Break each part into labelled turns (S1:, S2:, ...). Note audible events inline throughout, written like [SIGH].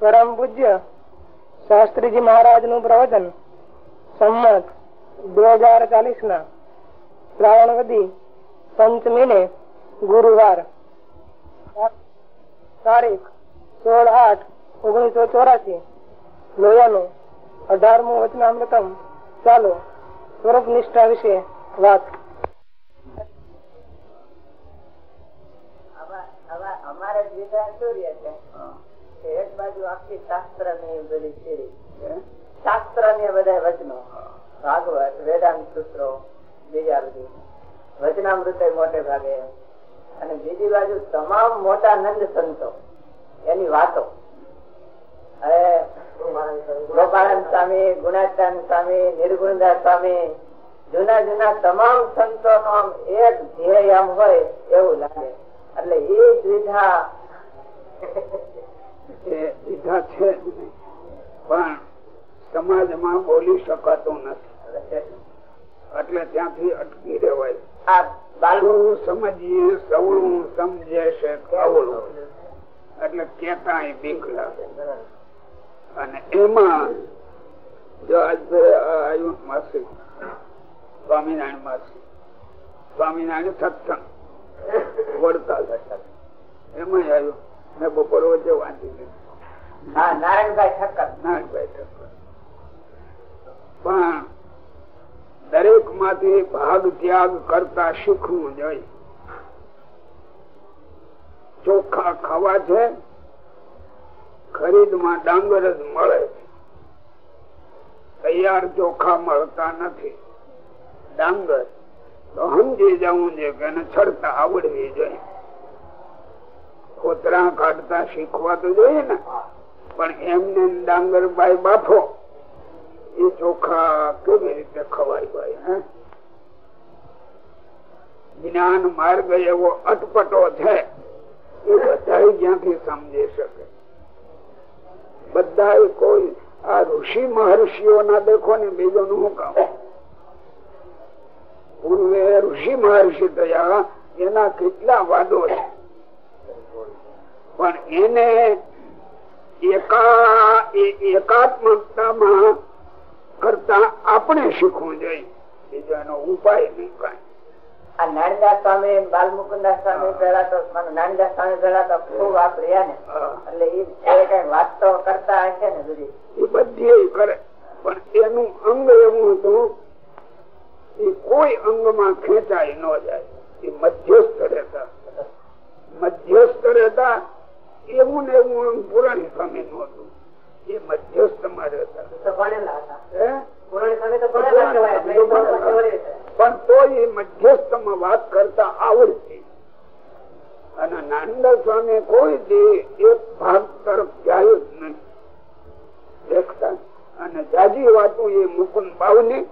S1: પરમ પૂજ્ય શાસ્ત્રીજી મહારાજનું પ્રવચન. સંમત બે હજાર ચાલીસ ના શ્રાવણવદી પંચમી ને ગુરુવાર. તારીખ સોળ આઠ ઓગણીસો ચોરાસી. લોયાનું અઢારમું વચનામૃતમ. ચાલો સ્વરૂપ નિષ્ઠા વિશે વાત.
S2: અમારે સૂર્ય છે? એક બાજુ આખી શાસ્ત્ર ને બધી સીરી શાસ્ત્ર ને બધા વચનો. ભાગવત, વેદાંત સૂત્રો, બીજા બધી. વચનામૃત મોટે ભાગે. અને બીજી બાજુ તમામ મોટા નંદ સંતો. એની વાતો. ગોપાલન સ્વામી ગુણાચાન સ્વામી, નિર્ગુણદાસ સ્વામી, જુના જુના તમામ સંતો નો આમ એક ધ્યેય આમ હોય એવું લાગે. એટલે એ
S3: દીધા છે પણ સમાજમાં બોલી શકાતું નથી. એટલે ત્યાંથી અટકી રહેવાય. સમજીએ, સવળું સમજે છે, કવળું. એટલે કેતા લાગે અને એમાં જો આવ્યું માસી, સ્વામિનારાયણ માસી, સ્વામિનારાયણ સત્સંગ, વડતાલ. એમાં આવ્યું મેં બપોર વચ્ચે વાંચી લીધું ચોખ્ખા ખાવા છે, ખરીદમાં ડાંગર જ મળે તૈયાર ચોખા મળતા નથી. ડાંગર તો સમજી જવું છે કે એને છડતા આવડવી જોઈએ. ખોતરા કાઢતા શીખવા તો જોઈએ ને. પણ એમને ડાંગર બાય બાફો. એ ચોખા કેવી રીતે ખવાય ભાઈ, હે? જ્ઞાન માર્ગ એવો અટપટો છે એ બધા જ્યાંથી સમજી શકે. બધા કોઈ આ ઋષિ મહર્ષિઓ ના દેખો ને બીજો નું હું પૂર્વે ઋષિ મહર્ષિ થયા, એના કેટલા વાદો છે? પણ એને એકાત્મકતામાં કરતા આપણે શીખવું જોઈએ. બીજો એનો ઉપાય નહીં કઈ.
S2: આ નાનદાસ સ્વામી બાલમુકુદાસ સ્વામી પેલા તો નાનદાસ સ્વામી પેલા તો ખૂબ વાપર્યા ને. એટલે એ કઈ વાત તો કરતા હશે ને બધી.
S3: એ બધી કરે. પણ એનું અંગ એવું હતું એ કોઈ અંગમાં ખેંચાય ન જાય. એ મધ્યસ્થ રહેતા. મધ્યસ્થ રહેતા એવું ને એવું પુરાણી સ્વામી નું હતું. એ મધ્યસ્થમાં રહેતા
S2: તો ભણેલા હતા.
S3: હે?
S2: પુરાણી સ્વામી તો ભણેલા કહેવાય એટલે એ પણ
S3: તો એ મધ્યસ્થમાં વાત કરતા આવડતી. અને નાનંદ સ્વામી કોઈ જે એક ભાગ તરફ જાય જ નહીં. દેખતા. અને જાજી વાતું એ મુકુંદ બાવની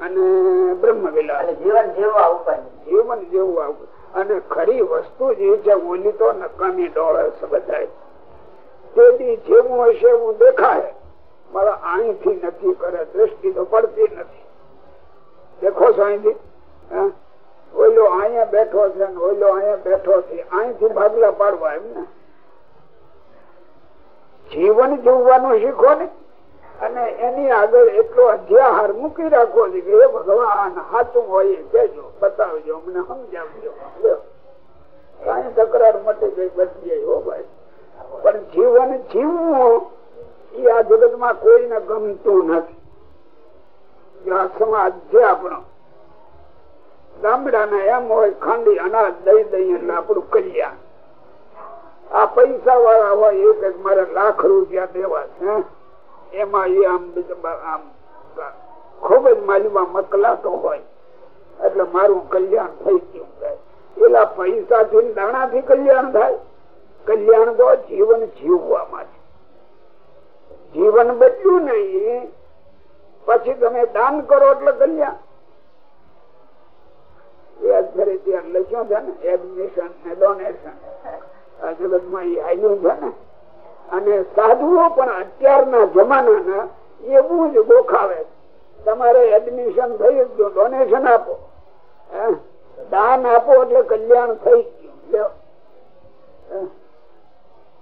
S3: અને બ્રહ્મ વિલાસ
S2: જીવન જેવું આવું
S3: જીવન જેવું આવું અને ખરી વસ્તુ જે છે, ઓલી તો નકામી ડોળસ બધાય. તેથી જેવું હશે એવું દેખાય. મારા અહીંથી નથી કરે, દ્રષ્ટિ તો પડતી નથી. દેખો છો અહીંથી? ઓલો અહીંયા બેઠો છે ને ઓલો અહીંયા બેઠો છે અહીંથી ભાગલા પાડવા એમ ને? જીવન જીવવાનું શીખો ને? અને એની આગળ એટલો અધ્યાહાર મૂકી રાખવો છે કે હે ભગવાન સાચું હોય એ કહેજો, બતાવજો, અમને સમજાવજો. કઈ તકરાર મટી ગઈ બચી હો ભાઈ. પણ જીવન જીવવું એ આ જગતમાં કોઈને ગમતું નથી. આ સમાજ છે આપણો, ગામડાના એમ હોય, ખાંડી અનાજ દઈ દઈ એટલે આપણું કલ્યાણ. આ પૈસા વાળા હોય એ કંઈક મારે લાખ રૂપિયા દેવા છે? એમાં એ આમ આમ જ માલીમાં મકલાતો હોય. એટલે મારું કલ્યાણ થઈ ગયું થાય. પૈસા થી દાણા થી કલ્યાણ થાય. કલ્યાણ તો જીવન જીવવામાં છે. જીવન બદલ્યું નહીં. પછી તમે દાન કરો એટલે કલ્યાણ. એ ત્યાં લખ્યું છે ને એડમિશન ને ડોનેશન જગતમાં એ આવ્યું છે ને. અને સાધુઓ પણ અત્યારના જમાનાના એવું જ ગોખાવે. તમારે એડમિશન થઈ ગયું ડોનેશન આપો. દાન આપો એટલે કલ્યાણ થઈ ગયું.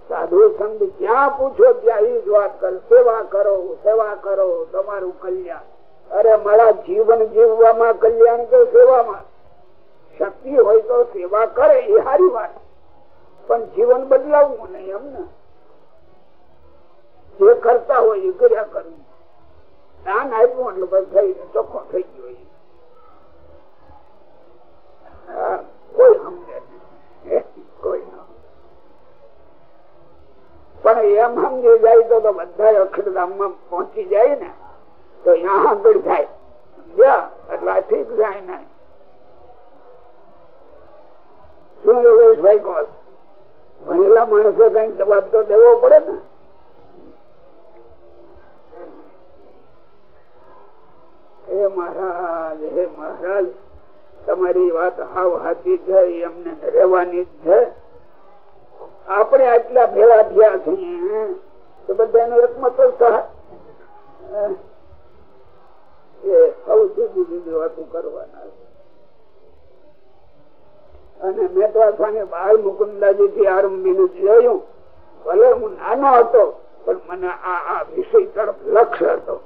S3: સાધુ સંત જ્યાં પૂછો ત્યાં જ વાત કરે. સેવા કરો સેવા કરો, તમારું કલ્યાણ. અરે મારા જીવન જીવવામાં કલ્યાણ કે સેવામાં? શક્તિ હોય તો સેવા કરે, એ સારી વાત. પણ જીવન બદલાવવું નહીં એમને. જે કરતા હોય એ કર્યા કરવું દાન આપ્યું એટલે બસ થઈ ચોખ્ખો થઈ ગયો કોઈ સમજે પણ એમ સમજી જાય તો બધા અક્ષરધામમાં પહોંચી જાય ને, તો ત્યાં આગળ થાય એટલે આ ઠીક જાય ને શું યોગેશભાઈ કહો ભણેલા માણસો કઈ જવાબ તો દેવો પડે ને? મહારાજ, હે મહારાજ, તમારી વાત હાવ હાથી છે એમને રહેવાની જ છે. આપણે આટલા ભેળા થયા છીએ, તો બધાનો એકમત એ સૌથી જુદી વાતો કરવાના અને મેં તો સ્વામી બાળ મુકુંદાજી થી આરંભી જોયું. ભલે હું નાનો હતો, પણ મને આ આ વિષય તરફ લક્ષ હતો.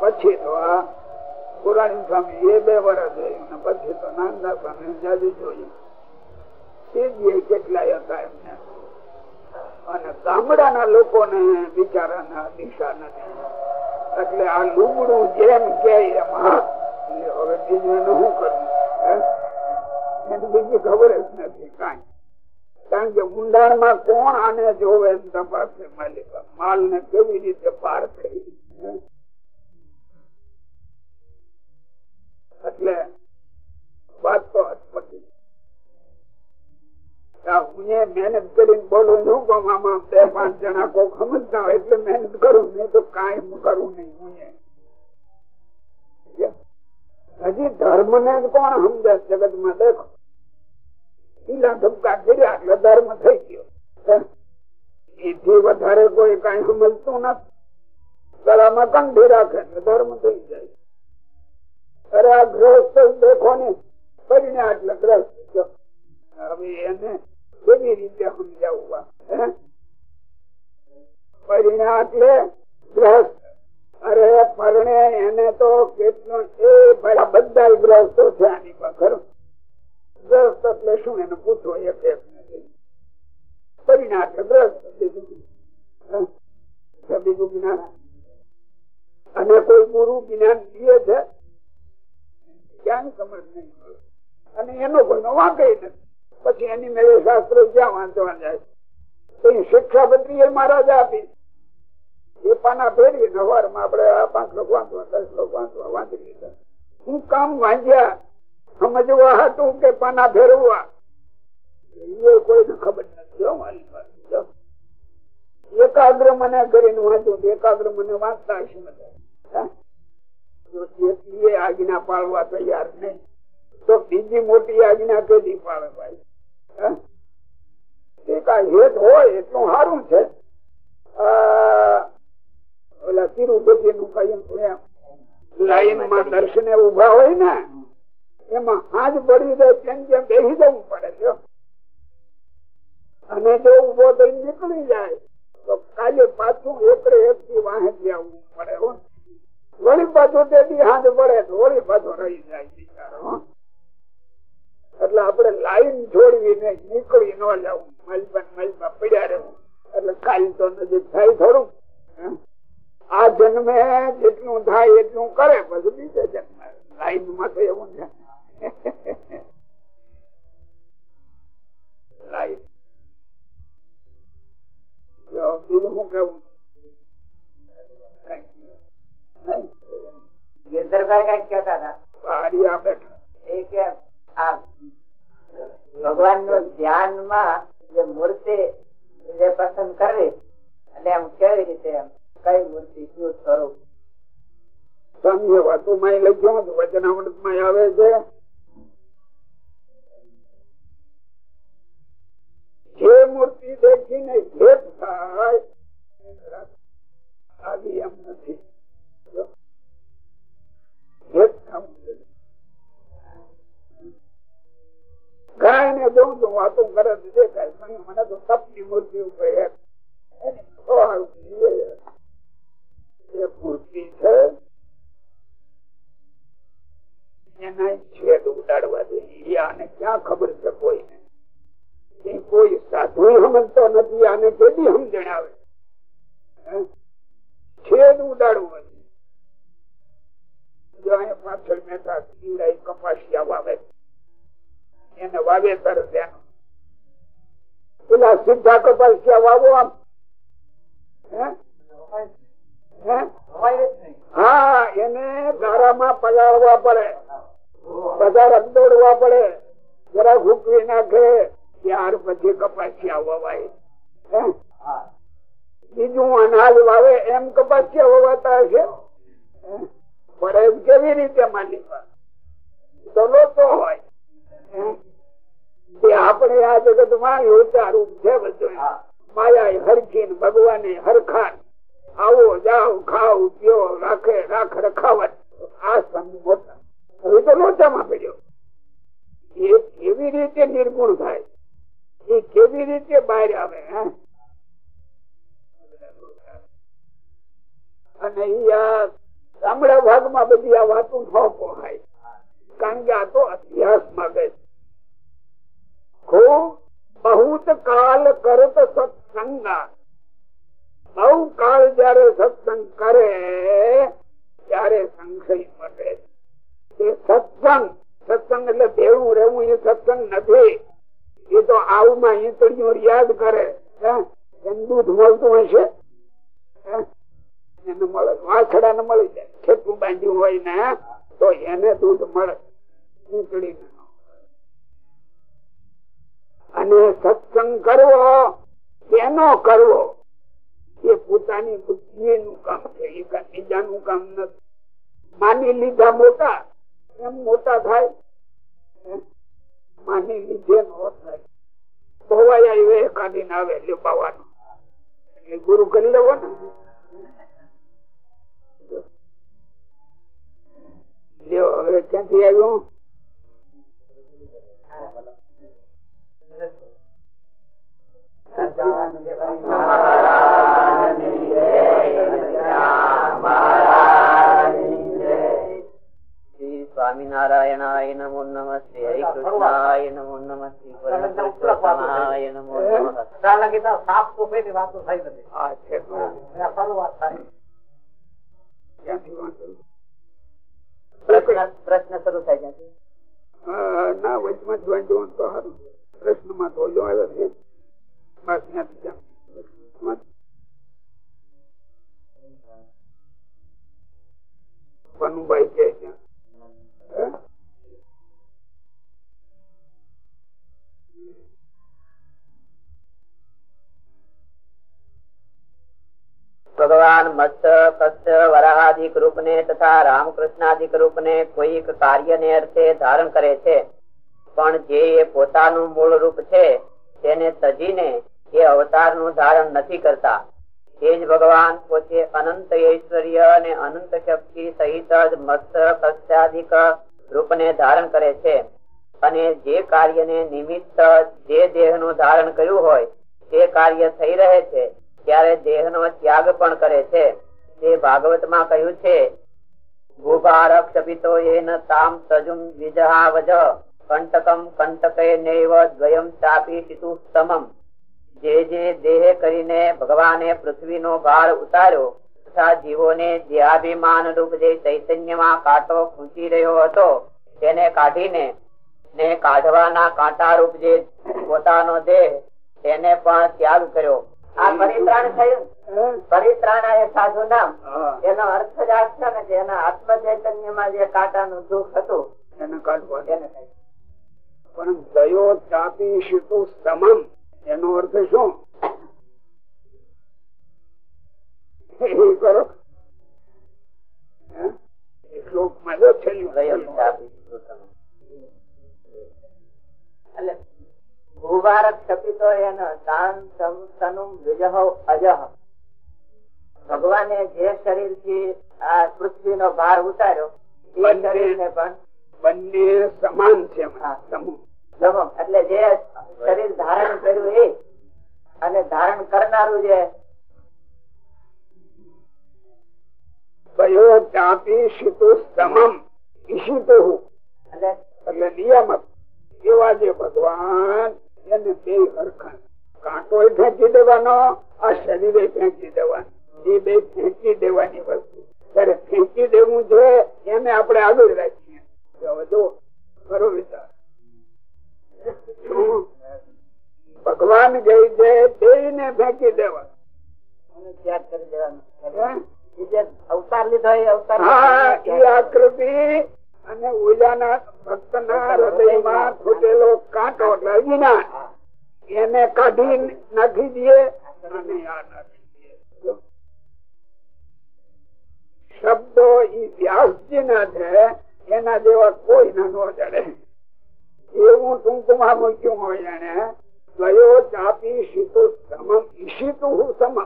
S3: પછી તો આ પુરાણી સ્વામી એ બે વર્ષ જોયું પછી તો નાનદા સ્વામી જાજુ જોયું. તે જ કેટલાય હતા એમને. અને ગામડાના લોકોને બિચારાના દિશા નથી. એટલે આ લુગડું જેમ કે એમ હવે બીજું શું કરવું? બીજી ખબર જ નથી કઈ. કારણ કે ઊંડાણમાં કોણ આને જોવે તપાસે માલિક. માલ ને કેવી રીતે પાર થઈ એટલે વાત તો અટપટી. હું મહેનત કરીને બોલું છું કે આમાં બે પાંચ જણા કોઈ સમજતા હોય એટલે મહેનત કરું, નહીં તો કાંઈ કરું નહીં. હું હજી ધર્મ ને કોણ સમજે? જગતમાં દેખો. પીલા ધબકા કર્યા ધર્મ થઈ ગયો. એથી વધારે કોઈ કઈ સમજતું નથી. ગળામાં કંઠી રાખે ધર્મ થઈ જાય. અરે આ ગ્રસ્ત દેખો ને કરીને એટલે ગ્રસ્ત હવે એને કેવી રીતે સમજાવવા? પરિણા એટલે ગ્રસ્ત અરે પરણે એને તો કેટલો એ બધા ગ્રસ્તો છે આની પર ગ્રસ્ત એટલે શું? એને પૂછો એક એક. ગ્રસ્ત બીજું. અને કોઈ ગુરુ જ્ઞાન દે છે? ક્યાંય સમજ નહીં અને એનો કોઈનો વાંકે નથી. પછી એની મેળે શાસ્ત્ર ક્યાં વાંચવા જાય? તો બદલી એ મહારાજ આપી. એ પાના ફેરવી સવારમાં આપણે આ પાંચ લોક વાંચવા, દસ લોક વાંચવા વાંચી લીધા હું કામ વાંચ્યા સમજવા હતું કે પાના ફેરવવા એ કોઈને ખબર નથી મારી પાસે. એકાગ્ર મને કરીને વાંચું એકાગ્ર મને વાંચતા હશે બધા. આજ્ઞા પાળવા તૈયાર નહીં તો બીજી મોટી આજ્ઞા કેદી પાડે ભાઈ? હેત હોય એટલું સારું છે. ઓલા તિરુપતિ નું લાઈનમાં દર્શને ઊભા હોય ને એમાં હાથ પડી જાય તેમ તેમ બેસી જવું પડે અને જો ઊભો થઈ નીકળી જાય, તો કાલે પાછું એકડે એક થી વાહે આવવું પડે વળી પાછું તેથી હાથ પડે તો વળી પાછો રહી જાય બિચારો એટલે આપડે લાઈન છોડવી ને નીકળી ન જવું. મલબા મલબા પડ્યા રહેવું. એટલે કાલ તો નજીક થાય થોડું આ જન્મે જેટલું થાય એટલું કરે પછી બીજા જન્મ. લાઈનમાં તો એવું છે.
S2: ભગવાનનું ધ્યાનમાં જે મૂર્તિ જે પસંદ કરવી અને એમ કેવી રીતે એમ કઈ મૂર્તિ શું સ્વરૂપ
S3: સામ્ય વાતો માં લખ્યું વચનામૃતમાં આવે છે જે મૂર્તિ દેખીને ભેદ થાય, આવી એમ નથી. મૂર્તિ. એ છે ઉડાડવા દે આને ક્યાં ખબર છે કોઈને? એ કોઈ સાધુ સમજતો નથી, આને કેદી સમજણ આવે છેદ ઉડાડવું આમ. હે? એને ગારામાં પલાળવા પડે. બધા રંદોડવા પડે. જરા ઘૂકવી નાખે. ત્યાર પછી કપાસિયા વવાય. હે? બીજું અનાજ વાવે એમ કપાસિયા વવાતા હશે? પણ એમ કેવી રીતે માલિક તો લોચો હોય તે આપણે આ જગતમાં લોચા રૂપ છે બધું. માયા હરખીન ભગવાને હરખાન. આવો જાઓ ખાવ પીઓ રાખે રાખ રખાવટ. આ મોટા હવે તો લોચામાં પડ્યો. એ કેવી રીતે નિર્ગુણ થાય? એ કેવી રીતે બહાર આવે અને ગામડા ભાગમાં બધી આ વાતો ન પોહાય. કારણ કે આ તો અભ્યાસ માંગે ખૂબ બહુત કાલ કરત સત્સંગા. બહુ કાળ જયારે સત્સંગ કરે, ત્યારે સંશય મટે. એ સત્સંગ સત્સંગ એટલે ભેળું રહેવું, એ સત્સંગ નથી. એ તો આવમાં ઈંતડીઓ યાદ કરે એમ દૂધ મળતું હશે એને મળે વાછડા ને મળી જાય. ખેતું બાંધ્યું હોય ને, તો એને દૂધ મળે ઈંતડી અને સત્સંગ કરવો તેનો કરવો? એ પોતાની બુદ્ધિ નું કામ છે, એ બીજાનું કામ નથી. માની લીધા મોટા, એમ મોટા થાય? માની લીધે ધોવાયા એવે કાઢીને આવે લીપાવાનો એટલે ગુરુ કરી લેવો ને. હવે ક્યાંથી આવ્યું?
S2: સ્વામિનારાયણાય નમો નમસ્તે શ્રી હરિકૃષ્ણાય નમો નમસ્તે શ્રી નમો નમસ્તે
S1: સાફ સફાઈ ની વાતો થઈ બધી
S3: આ છે.
S1: શરૂઆત થાય.
S2: પ્રશ્ન પ્રશ્ન શરૂ થાય ત્યાંથી
S3: ના વચમાં જ વાંચવું તો સારું પ્રશ્નમાં તો જો આવ્યો છે. બસ ત્યાંથી જાઓ. પનુભાઈ કે છે.
S2: ભગવાન મત્સ્ય કસ્ય વરાહાદિક રૂપને તથા રામકૃષ્ણાદિક રૂપને કોઈક કાર્યને અર્થે ધારણ કરે છે. પણ જે એ પોતાનું મૂળ રૂપ છે, તેને તજીને એ અવતારનું ધારણ નથી કરતા. તે જ ભગવાન પોતે અનંત ઐશ્વર્ય અને અનંત શક્તિ સહિત જ મત્સ્ય કસ્યાદિક રૂપને ધારણ કરે છે. અને જે કાર્યને નિમિત્ત જે દેહનું ધારણ કર્યું હોય, તે કાર્ય થઈ રહે છે. ત્યારે દેહનો ત્યાગ પણ કરે છે. તે ભાગવતમાં કહ્યું છે ભૂભારક્ષપિતો એન જે જે દેહ ભગવાને પૃથ્વીનો ભાર ઉતાર્યો, તથા જીવોને દેહાભિમાન રૂપ જે ચૈતન્યમાં કાંટો ખૂંચી રહ્યો હતો, તેને કાઢીને ને કાઢવાના કાંટા રૂપ જે પોતાનો દેહ, તેને પણ ત્યાગ કર્યો. આ પરિત્રાણ થયું? પરિત્રાણ એ સાધુ નામ. એનો અર્થ જ આ છે ને કે એના આત્મ જે દુઃખ હતું
S3: એને કાઢવાનું
S2: એને
S3: પણ દયો ચાપી શીતુ સમમ. એનો અર્થ શું? કરો. જો
S2: એટલે ભૂભારત એનો અજહ. ભગવાને જે શરીરથી આ પૃથ્વીનો ભાર ઉતાર્યો એ
S3: શરીર
S2: ને પણ
S3: બંને સમાન છે
S2: એટલે જે શરીર ધારણ કર્યું એ અને ધારણ કરનારું જે
S3: ભયો ચાપી શીતુ સમમ ઈશિતુ
S2: એટલે
S3: એટલે નિયામક એવા જે ભગવાન એને બે હરખા. કાંટો ફેંકી દેવાનો આ શરીરે ફેંકી દેવાનું. એ બે ફેંકી દેવાની વસ્તુ. ત્યારે ફેંકી દેવું છે એને આપણે આગળ રાખીએ. જો ખરો વિચાર. ભગવાન ગઈ છે બે ને ફેંકી દેવા
S2: ત્યાગ કરી દેવાનો. એ અવતાર લીધો એ અવતાર
S3: હા એ આકૃતિ અને ઓજાના ભક્તના હૃદયમાં ફૂટેલો કાંટો એટલે અજ્ઞાન એને કાઢી નાખી દઈએ શબ્દો ઈ વ્યાસજી ના છે, એના જેવા કોઈ ના નો ચડે. એવું ટૂંકમાં મૂક્યું હોય એને ગયો ચાપી શીતુ સમમ ઈશિતુ સમમ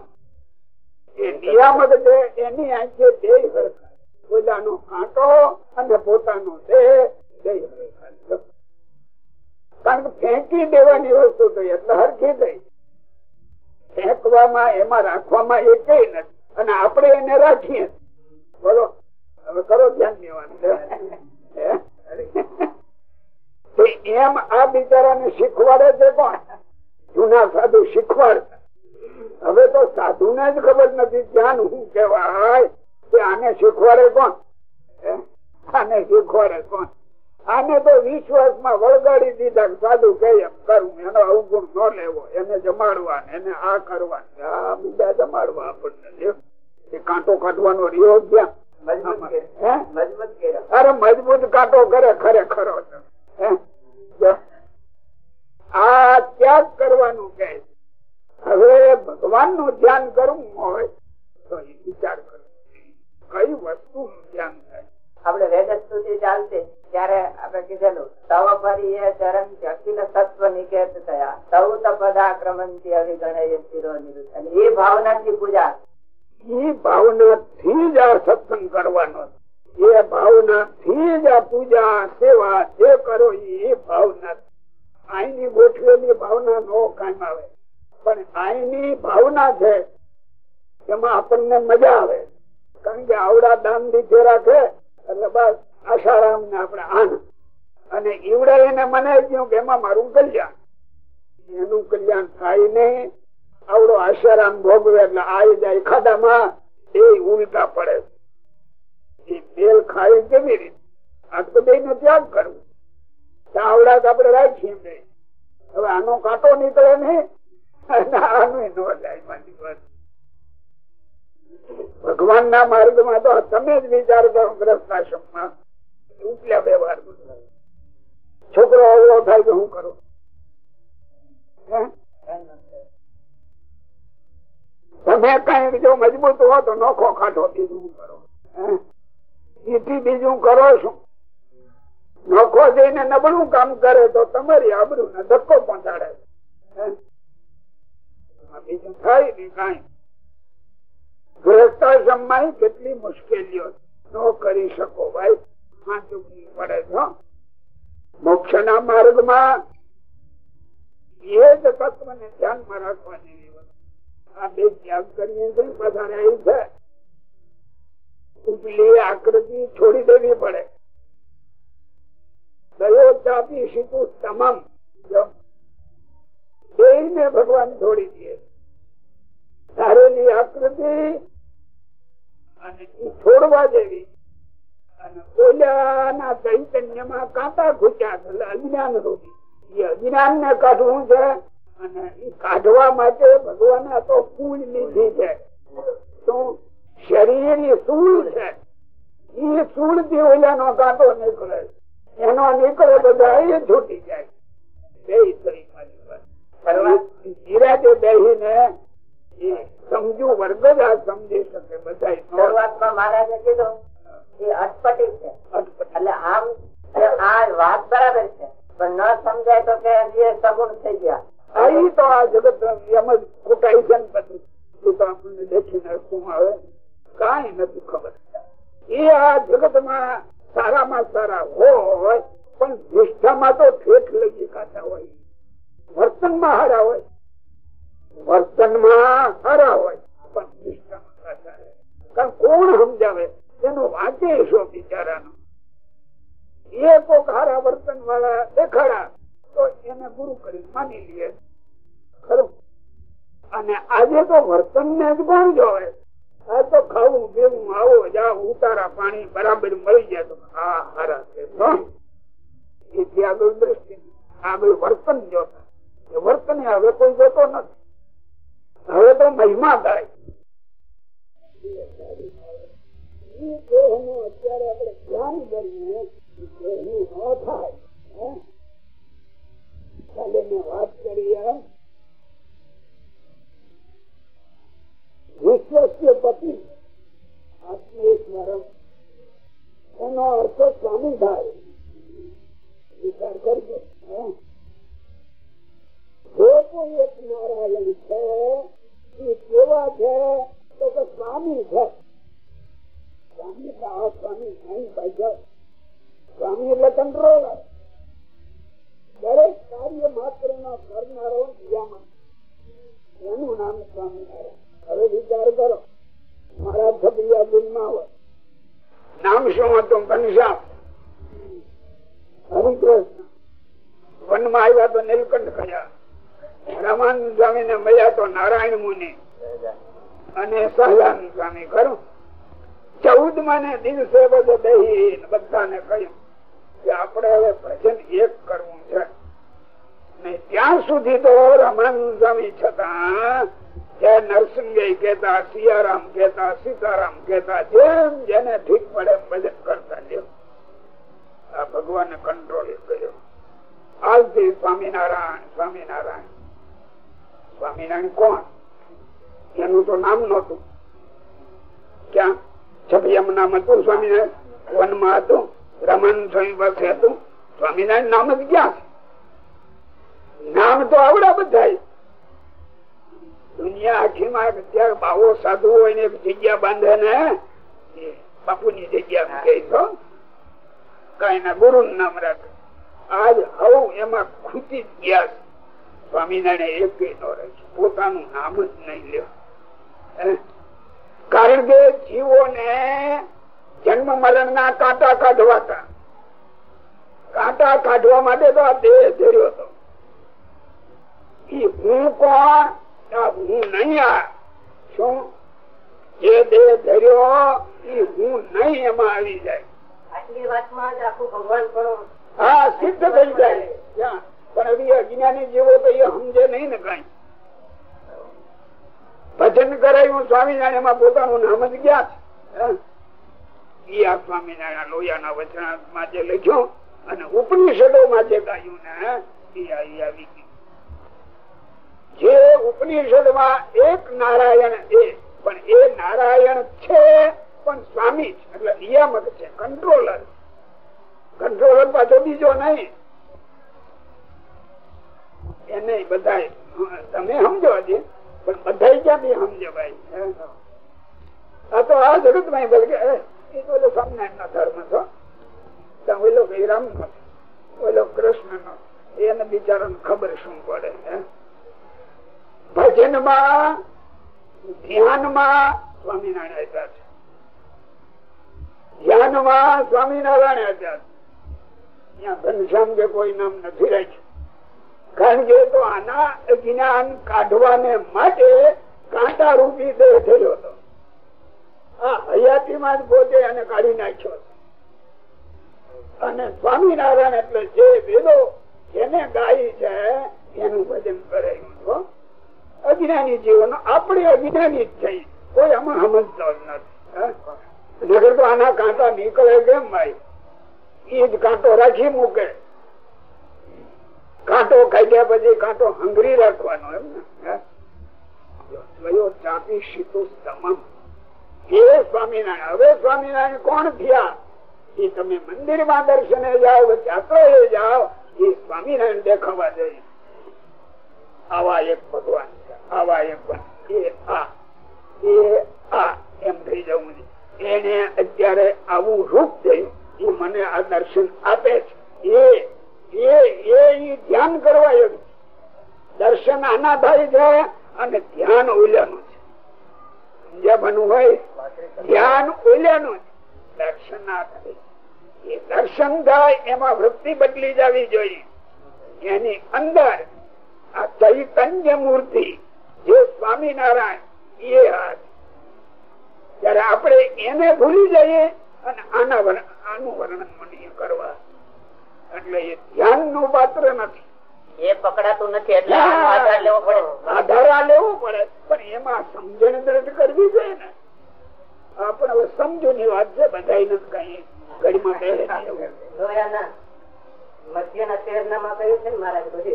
S3: એ નિયામક છે એની આંખે બે હરખા પોતાનો કાંટો અને પોતાનો દેહ કારણ કે ફેંકી દેવાની વસ્તુ તો એટલે હરખી થઈ. ફેંકવામાં, એમાં રાખવામાં એ કઈ નથી. અને આપણે એને રાખીએ. બોલો, હવે કરો ધ્યાન દેવાનું. એમ આ બિચારાને શીખવાડે છે કોણ? જૂના સાધુ શીખવાડતા. હવે તો સાધુ ને જ ખબર નથી. ધ્યાન શું કેવાય કે આને શીખવાડે કોણ? આને શીખવાડે કોણ? આને તો વિશ્વાસમાં વળગાડી દીધા કે સાધુ કે એમ કરવું એનો અવગુણ ન લેવો એને જમાડવા એને આ કરવા આ બીજા જમાડવા આપણને એ કાંટો કાઢવાનો રહ્યો.
S2: મજબૂત
S3: અરે મજબૂત કાંટો કરે ખરેખરો? આ ત્યાગ કરવાનું કે હવે ભગવાનનું ધ્યાન કરવું હોય તો વિચાર કરવો કઈ વસ્તુ ધ્યાન થાય?
S2: આપડે વેદ સ્તુતિ ચાલશે, ત્યારે આપણે કીધેલું તવ ફરી ચરણ અખિલ સત્વ નિકેત થયા. તવ તપદા ક્રમંતી અવિગણય શિરો નિરુદ્ધ. અને એ ભાવનાથી પૂજા.
S3: એ ભાવના થી જ આ સત્સંગ કરવાનો એ ભાવના થી જ આ પૂજા, સેવા જે કરો એ ભાવના આઈની ગોઠવેલી ભાવના નો કામ આવે. પણ આઈની ભાવના છે, એમાં આપણને મજા આવે. કારણ કે આવડા દાન દીધે રાખે એટલે બસ આશારામ ને આપણે આન. અને ઈવડે એને મનાઈ ગયું કે એમાં મારું કલ્યાણ. એનું કલ્યાણ થાય નહીં. આવડો આશારામ ભોગવે એટલે આવી જાય ખાધામાં એ ઉલટા પડે. એ તેલ ખાય કેવી રીતે? આ તો બે નો ત્યાગ કરવું. આવડા આપડે રાખીએ હવે આનો કાંટો નીકળે નહીં. આનું ન જાય, મારી વાત. ભગવાન ના માર્ગમાં તો તમે જ વિચાર કરો ગ્રસ્તાશ્રમમાં ઉપલ્યા વ્યવહાર છોકરો અવળો થાય તો હું કરું? તમે કઈ જો મજબૂત હો તો નોખો કાઢો બીજું કરો? ઈથી બીજું કરો શું? નોખો જઈને નબળું કામ કરે તો તમારી આબરૂ ને ધક્કો પહોંચાડે? બીજું થાય નહીં કઈ. ગૃહસ્થાશ્રમમાં કેટલી મુશ્કેલીઓ. ન કરી શકો ભાઈ. હા પડે છો મોક્ષ ના માર્ગમાં એ જ તત્વ ને ધ્યાનમાં વસ્તુ. આ બે ત્યાગ કરીએ પાછા રહી છે. ઉપલી આકૃતિ છોડી દેવી પડે. દયો ચાપી શીખું તમામ ને ભગવાન છોડી દે. ધારેલી આકૃતિ છોડવા દેવી ઓલાના ચૈતન્યમાં કાંટા ઘૂચ્યા એટલે અજ્ઞાન રૂપી. એ અજ્ઞાન ને કાઢવું છે અને કાઢવા માટે ભગવાન તો કુળ લીધી છે. શું? શરીરની સૂળ છે. એ સૂળથી ઓલાનો કાંટો નીકળે. એનો નીકળે બધા એ છૂટી નીલકંઠ કયા રામાનંદ સ્વામી ને મળ્યા તો નારાયણ મુનિ અને સહજાનંદ સ્વામી ખરું. ચૌદ માને દિવસે બધે બેહી બધાને કહ્યું કે આપણે હવે ભજન એક કરવું છે. ને ત્યાં સુધી તો રમાનંદ સ્વામી છતાં જે નરસિંહ કેતા સિયારામ કેતા સીતારામ કેતા જેમ જેને ઠીક પડે ભજન કરતા જેમ આ ભગવાને કંટ્રોલ કર્યો. આજથી સ્વામિનારાયણ સ્વામિનારાયણ. સ્વામિનારાયણ કોણ? એનું તો નામ નતું ક્યાં? છપિયમ નામ હતું સ્વામિનારાયણ? વનમાં હતું? રમણ સ્વામી પાસે હતું? સ્વામિનારાયણ નામ જ ક્યાં નામ તો આવડા બધા દુનિયા આખીમાં અત્યારે બાવો સાધુ હોય ને જગ્યા બાંધે ને બાપુ ની જગ્યા કહે છો. કઈ ના ગુરુ નામ રાખે. આજ હવ એમાં ખૂટી ગયા સ્વામિનારાયણ એક નો રહે પોતાનું નામ જ નહીં લ્યો. કારણ કે જીવોને જન્મ મરણ ના કાંટા કાઢવાતા. કાંટા કાઢવા માટે તો આ દેહ ધર્યો હતો. હું કોણ? હું નહીં આ શું? જે દેહ ધર્યો એ હું નહીં એમાં આવી જાય.
S2: આટલી વાતમાં આખું ભગવાન પણ
S3: હા સિદ્ધ થઈ જાય. પણ હવે અજ્ઞાની જેવો તો એ સમજે નહીં ને કઈ. ભજન કરાયું સ્વામિનારાયણમાં પોતાનું નામ જ ગયા છે? આ સ્વામિનારાયણ જે લખ્યું અને ઉપનિષદો માં જે ગાયું ને ઈ આવી ગયું. જે ઉપનિષદમાં એક નારાયણ એ પણ એ નારાયણ છે પણ સ્વામી છે. એટલે નિયામક છે કંટ્રોલર કંટ્રોલર પાછો બીજો નહીં. એને બધા તમે સમજો હજી, પણ બધા ક્યાંથી સમજો ભાઈ આ તો આ જરૂર ભાઈ બલકે એ તો ઓલો સ્વામિનારાયણ નો ધર્મ છો. ઓલો વિરામ નો ઓલો કૃષ્ણ નો એને બિચારા ખબર શું પડે, હે? ધ્યાનમાં સ્વામિનારાયણ આપ્યા છે. ધ્યાનમાં સ્વામિનારાયણ આપ્યા છે. ઘનશ્યામ કે કોઈ નામ નથી રાખ્યું. કારણ કે તો આના જ્ઞાન કાઢવાને માટે કાંટા રૂપી દેહ થયો હતો. આ હયાતીમાં જ પોતે એને કાઢી નાખ્યો અને સ્વામિનારાયણ એટલે જે વેદો જેને ગાય છે, એનું ભજન કરાયું અજ્ઞાની જીવન આપણે અજ્ઞાની જ થઈ. કોઈ આમાં સમજતો જ નથી. તો આના કાંટા નીકળે કેમ ભાઈ? એ જ કાંટો રાખી મૂકે. કાંટો કાઢ્યા પછી કાંટો હંગરી રાખવાનો એમ ને? ચાપી એ સ્વામિનારાયણ, હવે સ્વામિનારાયણ કોણ થયા? એ તમે મંદિરમાં દર્શને જાઓ યાત્રાએ જાઓ, એ સ્વામિનારાયણ દેખાવા જાય આવા એક ભગવાન છે, આવા એક. એ આ એ આ એમ થઈ જવું એને અત્યારે આવું રૂપ થયું. એ મને આ દર્શન આપે છે. એ ધ્યાન કરવા એવું દર્શન આના થાય છે અને ધ્યાન ઓલ્યાનું છે. સમજાવાનું હોય? ધ્યાન ઓલ્યાનું છે. દર્શન ના થાય. એ દર્શન થાય, એમાં વૃત્તિ બદલી જવી જોઈએ. એની અંદર આ ચૈતન્ય મૂર્તિ, જે સ્વામિનારાયણ, એ હાથ. ત્યારે આપણે એને ભૂલી જઈએ અને આના આનું વર્ણન મને કરવા. એટલે એ ધ્યાનનું પાત્ર નથી.
S2: એ પકડાતું નથી એટલે આધાર લેવો પડે.
S3: આધાર લેવો પડે પણ એમાં સમજણ દ્રઢ કરવી જોઈએ ને. આપણે હવે સમજો ની વાત છે બધા કઈ ઘડીમાં કહે નહીં એવું.
S2: જોયાના મધ્યના કહ્યું છે મહારાજ બધે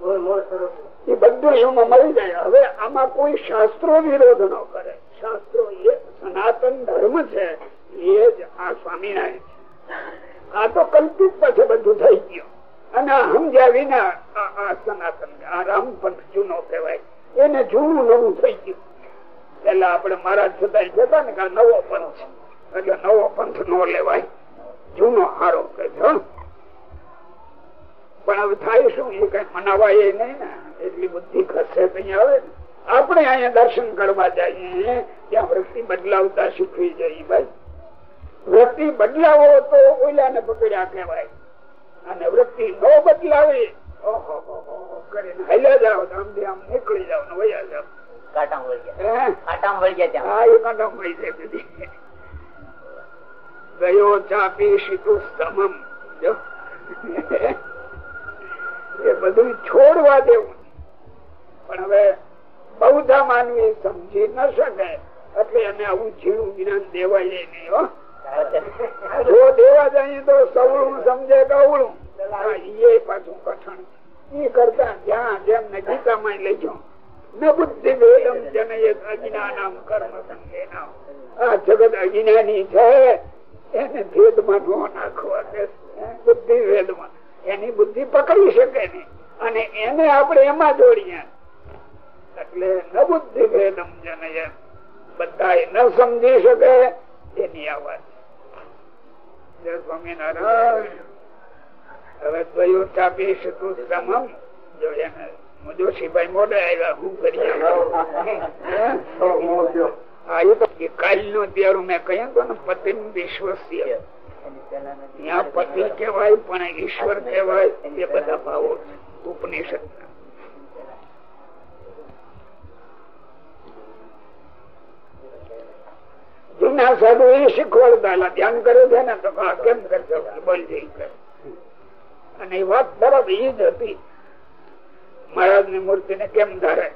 S2: મૂળ મૂળ સ્વરૂપ
S3: એ બધું એમાં મળી જાય. હવે આમાં કોઈ શાસ્ત્રો વિરોધ ન કરે. શાસ્ત્રો એ સનાતન ધર્મ છે, એ જ આ સ્વામિનારાયણ છે. આ તો કલ્પિત પછી બધું થઈ ગયું. અને સમજ્યા વિના આ સનાતન, આ રામપંથ જૂનો કહેવાય. એને જૂનું નવું થઈ ગયું. પેલા આપણે મહારાજ છતાં કહેતા ને કે નવો પંથ. એટલે નવો પંથ નો લેવાય. જૂનો હારો કે છે. પણ હવે થાય શું? એ કઈ મનાવાય નહીં ને. એટલી બુદ્ધિ ખસે આવે ને. આપણે અહીંયા દર્શન કરવા જઈએ ત્યાં વૃત્તિ બદલાવતા શીખવી જઈએ ભાઈ. વૃત્તિ બદલાવો તો ઓલાને પકડ્યા કહેવાય. અને વૃત્તિ ન બદલાવે ઓહો કરીને હાલ્યા જાઓ આમથી આમ નીકળી જાઓ ને વયા જાઓ.
S2: કાંટામ વળી ગયા.
S3: હે?
S2: કાંટામ વળી ગયા
S3: હા એ કાંટા છે બધી ગયો ચાપી સમમ. જો. એ બધું છોડવા દેવું. પણ હવે બૌદ્ધા માનવી સમજી ન શકે એટલે એને આવું ઝીણું જ્ઞાન દેવાય નહીં હો. જો દેવા જઈએ તો સવળું સમજે કવળું એ પાછું કઠણ એ કરતા જ્યાં જેમ ને ગીતામાં લેજો ન બુદ્ધિ ભેદમ જનય અજ્ઞાનામ કર્મ સંગે આ જગત અજ્ઞાની છે એને ભેદમાં નો નાખવા બુદ્ધિ ભેદમાં. એની બુદ્ધિ પકડી શકે નહીં. અને એને આપણે એમાં જોડીએ. એટલે ન બુદ્ધિ ભેદમ જનય. બધા ન સમજી શકે એની આ વાત. જય સ્વામિનારાયણ. હવે દ્વયો ચાપી શકું સમમ. જો એને જોશીભાઈ મોડે આવ્યા હું [LAUGHS] તો કાલનું ત્યારે મેં કહ્યું હતું ને પતિ વિશ્વસ્ય ત્યાં પતિ કહેવાય પણ ઈશ્વર કહેવાય એ બધા ભાવો ઉપનિષદ. જૂના સાધુ એ શીખવાડતા ધ્યાન કરે છે ને તો કેમ કરશો? બોલજે કરે. અને એ વાત બરાબર એ જ હતી. મહારાજની મૂર્તિ ને કેમ ધારે?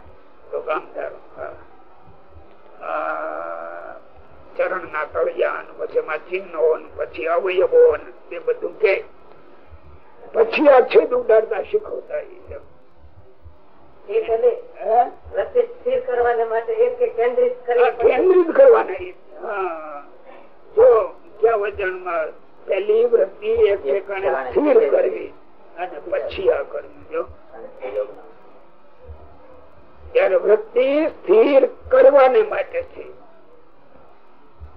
S3: તો કામ ધારો. આ ચરણ ના તળિયા પછી એમાં ચિહ્નો પછી અવયવો તે બધું કે પછી આ છેદ ઉડાડતા શીખવતા
S2: કેન્દ્રિત
S3: કરવાના જો ક્યાં પેલી વૃત્તિ એક ઠેકાણે સ્થિર કરવી અને પછી આ કરવું જો. ત્યારે વૃત્તિ સ્થિર કરવાને માટે છે.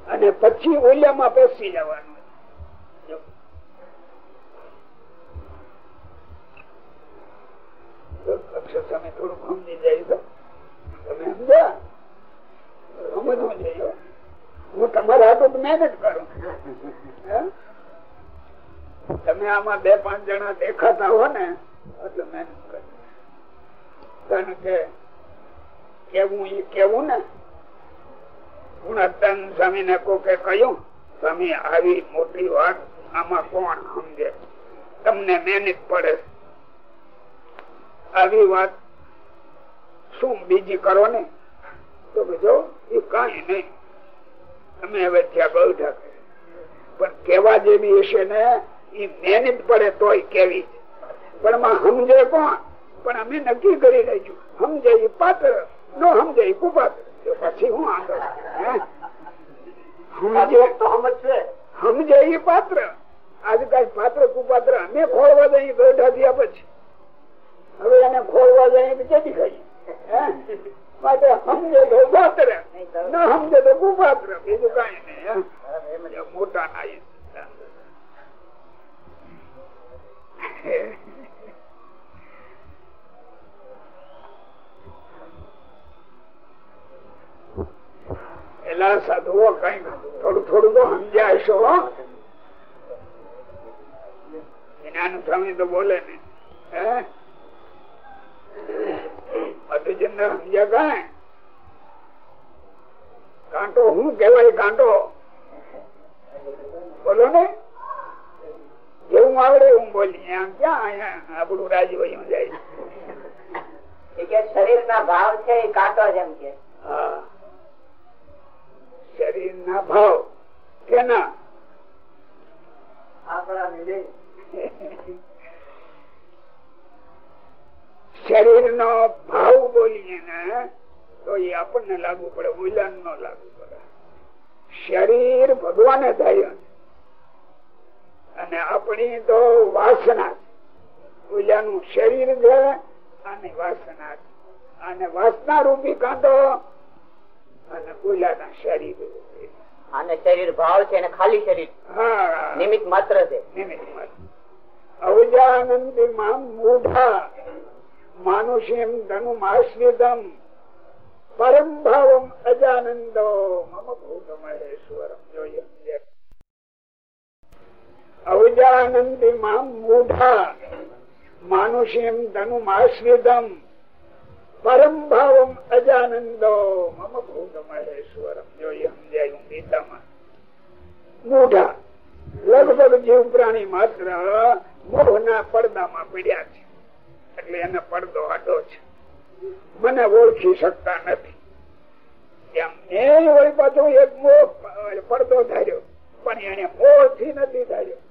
S3: અને પછી ઓલિયામાં બેસી જવાનું. હું. તમારા હાથો મહેનત કરું? તમે આમાં બે પાંચ જણા દેખાતા હો ને, એટલે મહેનત કરો. કારણ કે કેવું કેવું ને? ગુણત્તન સ્વામી ને કોકે કહ્યું, સ્વામી, આવી મોટી વાત આમાં કોણ સમજે? તમને મહેનત પડે. આવી વાત શું બીજી કરો ને? તો જો, એ કઈ નહીં. અમે હવે ત્યાં ગૌઠા પણ કેવા જેવી હશે ને, એ મહેનત પડે તોય કેવી પણ એમાં સમજે કોણ? પણ અમે નક્કી કરી રહીશું સમજે એ પાત્ર, નો સમજે કુપાત્ર. પછી હું આગળ સમજે
S1: તો સમજ છે.
S3: સમજે એ પાત્ર? આજ કઈ પાત્ર કુપાત્ર અમે ખોળવા જઈએ ગૌઠા થયા પછી. હવે એને ખોળવા જઈએ ચડી ગઈ હે? માટે સમજે તો પાત્ર. ના સમજે તો કુપાત્ર. બીજું કઈ નહીં? મોટા ના એ. એલા સાધુઓ કઈ થોડું થોડું તો સમજ્યા જ્ઞાન સ્વામી તો બોલે ને. હે? મધુચંદ્ર સમજ્યા કઈ? કાંટો શું કેવાય કાંટો બોલો ને. જેવું આવડે એવું બોલી. આમ ક્યાં અહીંયા આપણું રાજવયું જાય?
S2: કે શરીર ના ભાવ છે એ કાંટો જેમ કે.
S3: હા. શરીર ના ભાવ. કેના? શરીર નો ભાવ બોલીએ ને તો એ આપણને લાગુ પડે ઉલન નો લાગુ પડે. શરીર ભગવાને થયું અને આપણી તો વાસના ઉલાનું શરીર છે અને વાસના અને વાસના રૂપી કાંટો અને ઉલાના શરીર.
S2: આને શરીર ભાવ છે અને ખાલી શરીર. નિમિત્ત માત્ર છે.
S3: નિમિત્ત માત્ર. અવજાનંદી માં મૂઢા માનુષ્યમ ધનુમાશ્રિતમ પરમ ભાવમ અજાનંદો. મમ ભૂત મહેશ્વરમ જોઈએ. અવજાનંદી માં મૂઢા માનુષ્યમ ધનુમાશ્રિતમ પરમ ભાવમ અજાનંદો મમ ભૂત મહેશ્વરમ જોઈએ સમજાયું ગીતામાં મૂઢા લગભગ જીવ પ્રાણી માત્ર મોહના પડદામાં પીડ્યા છે. એટલે એને પડદો આડો છે. મને ઓળખી શકતા નથી. એમ એ હોય પાછો એક મોહ પડદો ધાર્યો. પણ એને મોહથી નથી ધાર્યો.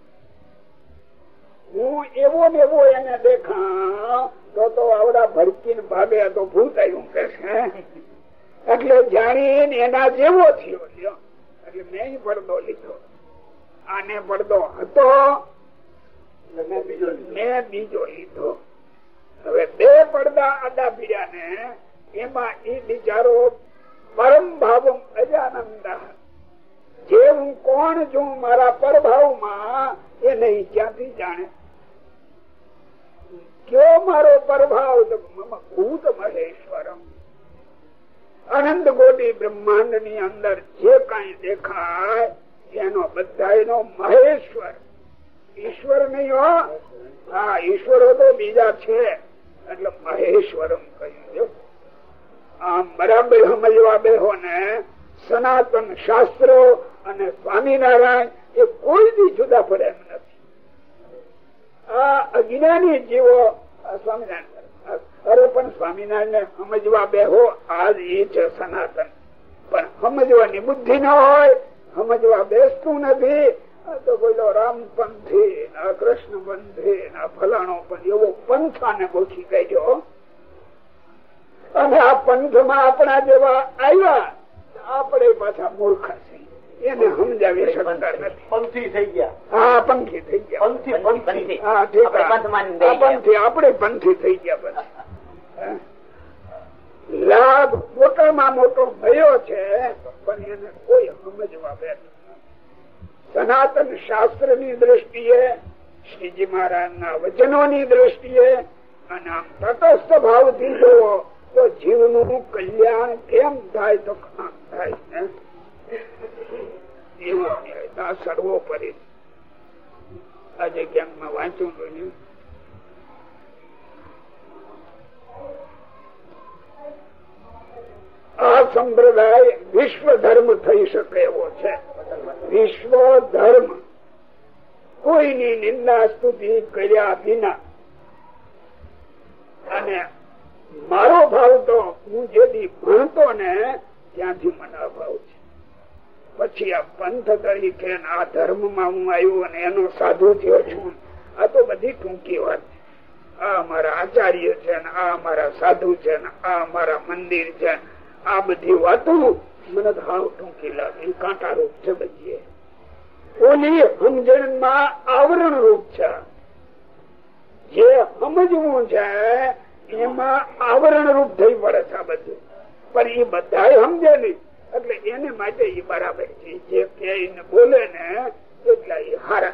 S3: હું એવો ને એવો એને દેખા તો તો આવડા ભડકીને ભાગે તો ભૂત આવ્યું કે એટલે જાણી એના જેવો થયો એટલે મેં પડદો લીધો. આને પડદો હતો, મેં બીજો લીધો. હવે બે પડદા આડા પીડ્યા ને, એમાં એ બિચારો પરમ ભાવ અજાનંદ. જે હું કોણ છું મારા પરભાવમાં, એ નહીં ક્યાંથી જાણે? કયો મારો પ્રભાવ ભૂત મહેશ્વરમ. અનંત કોટી બ્રહ્માંડની અંદર જે કઈ દેખાય, એનો બધા મહેશ્વર. ઈશ્વર નહીં હો. ઈશ્વરો તો બીજા છે. એટલે મહેશ્વરમ કહ્યું. આમ બરાબર સમજવા બેહો ને, સનાતન શાસ્ત્રો અને સ્વામિનારાયણ એ કોઈ બી જુદા પડે એમ નથી આ અજ્ઞાની જીવો આ સ્વામિનારાયણ અરે પણ સ્વામિનારાયણ સમજવા બેહો આજ એ છે સનાતન. પણ સમજવાની બુદ્ધિ ન હોય સમજવા બેસતું નથી. તો બોલો રામ પંથી આ કૃષ્ણ પંથી આ ફલાણો પણ એવો પંથાને ગોખી ગયો અને આ પંથમાં આપણા જેવા આવ્યા આપણે પાછા મૂર્ખ છે એને સમજાવી શકતા નથી.
S1: પંથી થઈ ગયા.
S3: હા પંથી થઈ ગયા.
S1: પંથી પંથી.
S3: હા ઠીક.
S2: આપણે
S3: પંથી આપણે પંથી થઈ ગયા હે? લાભ મોટામાં મોટો ભયો છે, પણ એને કોઈ સમજવા બેઠું સનાતન શાસ્ત્રની દ્રષ્ટિએ શ્રીજી મહારાજ ના વચનો ની દ્રષ્ટિએ અને આમ તટસ્થ ભાવથી જોવો, તો જીવનું કલ્યાણ કેમ થાય તો થાય હે? એવું સર્વોપરી. આજે ક્યાંક મેં વાંચ્યું જોયું આ સંપ્રદાય વિશ્વ ધર્મ થઈ શકે એવો છે. વિશ્વ ધર્મ કોઈની નિંદા સ્તુતિ કર્યા વિના. અને મારો ભાવ તો હું જેથી ભણતો ને ત્યાંથી મને અભાવ છે. પછી આ પંથ તરીકે આ ધર્મમાં હું આવ્યો અને એનો સાધુ થયો છું. આ તો બધી ટૂંકી વાત આ અમારા આચાર્ય છે આ અમારા સાધુ છે આ અમારા મંદિર છે આ બધી વાતો મને હાવ ટૂંકી લાગે. કાંટા છે બધી ઓલી સમજણમાં આવરણ રૂપ છે. જે સમજવું છે, એમાં આવરણ રૂપ થઈ પડે છે આ બધું. પણ એ બધા સમજે નહીં. એટલે એને માટે એ બરાબર છે. જે કે બોલે ને, એટલા એ હારા.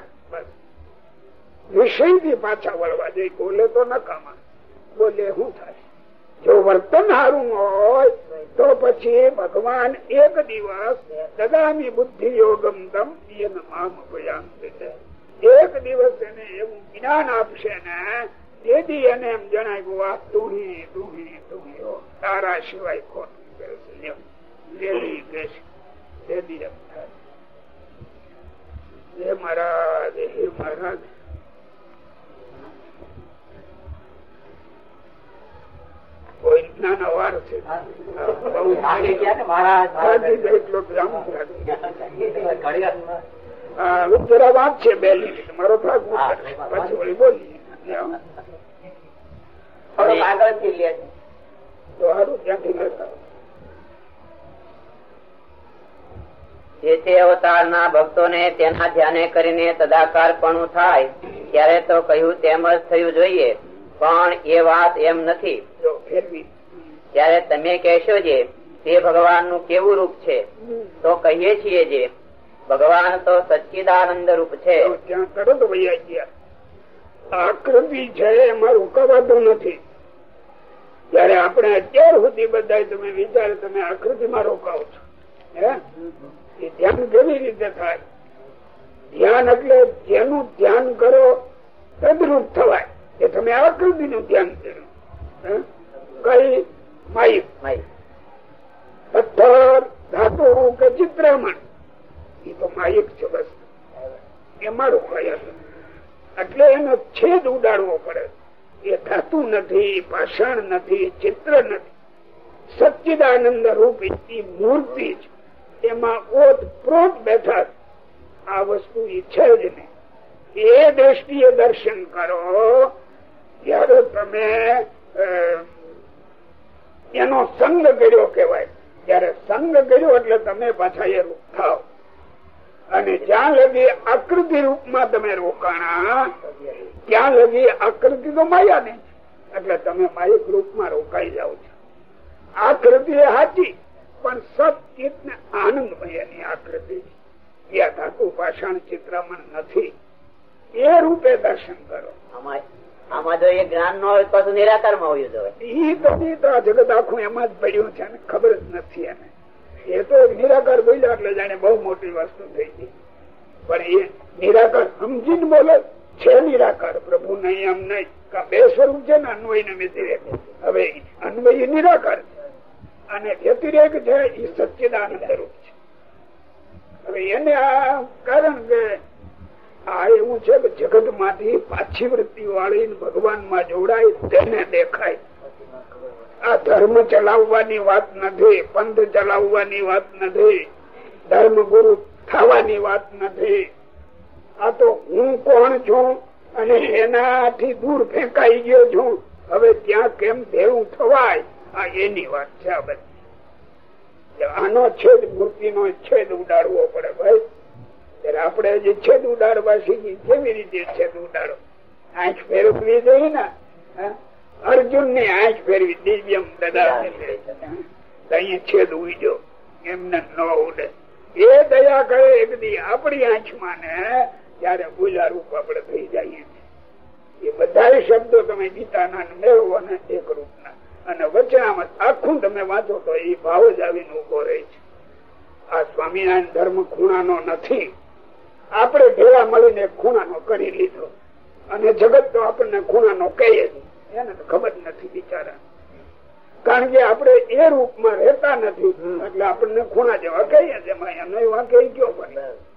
S3: વિષય પાછા વળવા જઈ બોલે તો નકામા. બોલે, શું થાય? જો વર્તન સારું હોય, તો પછી ભગવાન એક દિવસ દગામી બુદ્ધિ યોગમ તમ મામ એક દિવસ એને એવું જ્ઞાન આપશે ને, તેથી એને એમ જણાવ્યું આ તુહી તુહી તુહી તારા સિવાય ખોટું કહેશે મહારાજ, હે મહારાજ કોઈ નાનો વાર છે બહુ
S1: આગે ગયા ને મહારાજ
S3: સાચી જ હા, જરા વાત છે બે મિનિટ મારો ભાગ પછી વળી બોલીએ
S2: થોડુંક આગળથી લે છે.
S3: તો સારું ત્યાંથી લેતા
S2: જે તે અવતારના ભક્તોને તેના ધ્યાને કરીને તદાકાર પણ થાય ત્યારે તો કહ્યું તેમ જ થયું જોઈએ. પણ એ વાત એમ નથી. ત્યારે તમે કહેશો જે તે ભગવાનનું કેવું રૂપ છે? તો કહીએ છીએ જે ભગવાન તો સચ્ચિદાનંદ રૂપ છે.
S3: આકૃતિ છે એમાં રોકાવાતું નથી. ત્યારે આપણે અત્યાર સુધી બધા તમે વિચાર તમે આકૃતિમાં રોકાવો છો. હે? એ ધ્યાન કેવી રીતે થાય? ધ્યાન એટલે જેનું ધ્યાન કરો તદરૂપ થવાય. કે તમે આકૃતિ નું ધ્યાન કઈ? માઇક પથ્થર ધાતુ કે ચિત્રમણ. એ તો માયક છે બસ. એમાં રોકાયા. એટલે એનો છેદ ઉડાડવો પડે. એ ધાતુ નથી ભાષણ નથી ચિત્ર નથી. સચ્ચિદાનંદ રૂપ મૂર્તિ છે એમાં ઓત પ્રોત બેઠા આ વસ્તુ ઈચ્છે છે જ નહીં. એ દ્રષ્ટિએ દર્શન કરો. ત્યારે તમે એનો સંગ કર્યો કેવાય જયારે સંગ કર્યો એટલે તમે પાછા એ થાવ. અને જ્યાં લગી આકૃતિ રૂપમાં તમે રોકાણા, ત્યાં લગી આકૃતિ તો માયા નહીં એટલે તમે માયિક રૂપમાં રોકાઈ જાઓ છો. આકૃતિ એ સાચી, પણ સચિત ને આનંદમયની આકૃતિ. એ ધાતુ પાષાણ ચિત્રમણ નથી. એ રૂપે દર્શન કરો.
S2: આમાં જો એ જ્ઞાન ન હોય પાછું નિરાકારમાં
S3: ઈ તો આ જગત આખું એમાં જ પડ્યું છે ખબર જ નથી એને. એ તો નિરાકાર બોલ્યા એટલે જાણે બહુ મોટી વસ્તુ થઈ ગઈ. પણ એ નિરાકાર સમજીને બોલે, છે નિરાકાર. પ્રભુ નહીં એમ નહીં. બે સ્વરૂપ છે ને અન્વય ને વ્યતિરેક. હવે અન્વય નિરાકાર છે. અને વ્યતિરેક છે એ સચ્ચિદાનંદ રૂપ છે. હવે એને આ કારણ કે આ એવું છે કે જગતમાંથી પાછી વૃત્તિ વાળી ભગવાનમાં જોડાય તેને દેખાય. આ ધર્મ ચલાવવાની વાત નથી, પંથ ચલાવવાની વાત નથી ધર્મ ગુરુ થવાની વાત નથી. આ તો હું કોણ છું અને એનાથી દૂર ફેંકાઈ ગયો છું. હવે ત્યાં કેમ ભેળું થવાય? આ એની વાત છે આ બધી. આનો છેદ મૂર્તિ નો છેદ ઉડાડવો પડે ભાઈ. ત્યારે આપણે જે છેદ ઉડાડવા શીખી કેવી રીતે છેદ ઉડાડો? આંખ ફેરવવી જોઈએ ને? અર્જુનની આંખ ફેરવી, દિવ્યમ દદા અહીંયા છેદ ઉડ્યો એમને ન ઉડે. એ દયા કરે એક દી આપણી આંખમાં ને, ત્યારે બોલા રૂપ આપણે થઈ જઈએ એ બધા શબ્દો તમે ગીતાના મેળવો ને એક રૂપના. અને વચનામાં આખું તમે વાંચો તો એ ભાવ જ આવીને ઊભો રહે છે. આ સ્વામિનારાયણ ધર્મ ખૂણાનો નથી. આપણે ભેગા મળીને ખૂણાનો કરી લીધો. અને જગત તો આપણને ખૂણાનો કહીએ. એને તો ખબર નથી બિચારા. કારણ કે આપણે એ રૂપમાં રહેતા નથી. એટલે આપણને ખૂણા જેવા કહીએ છે એમાં. એનો એવા કહી ગયો પડે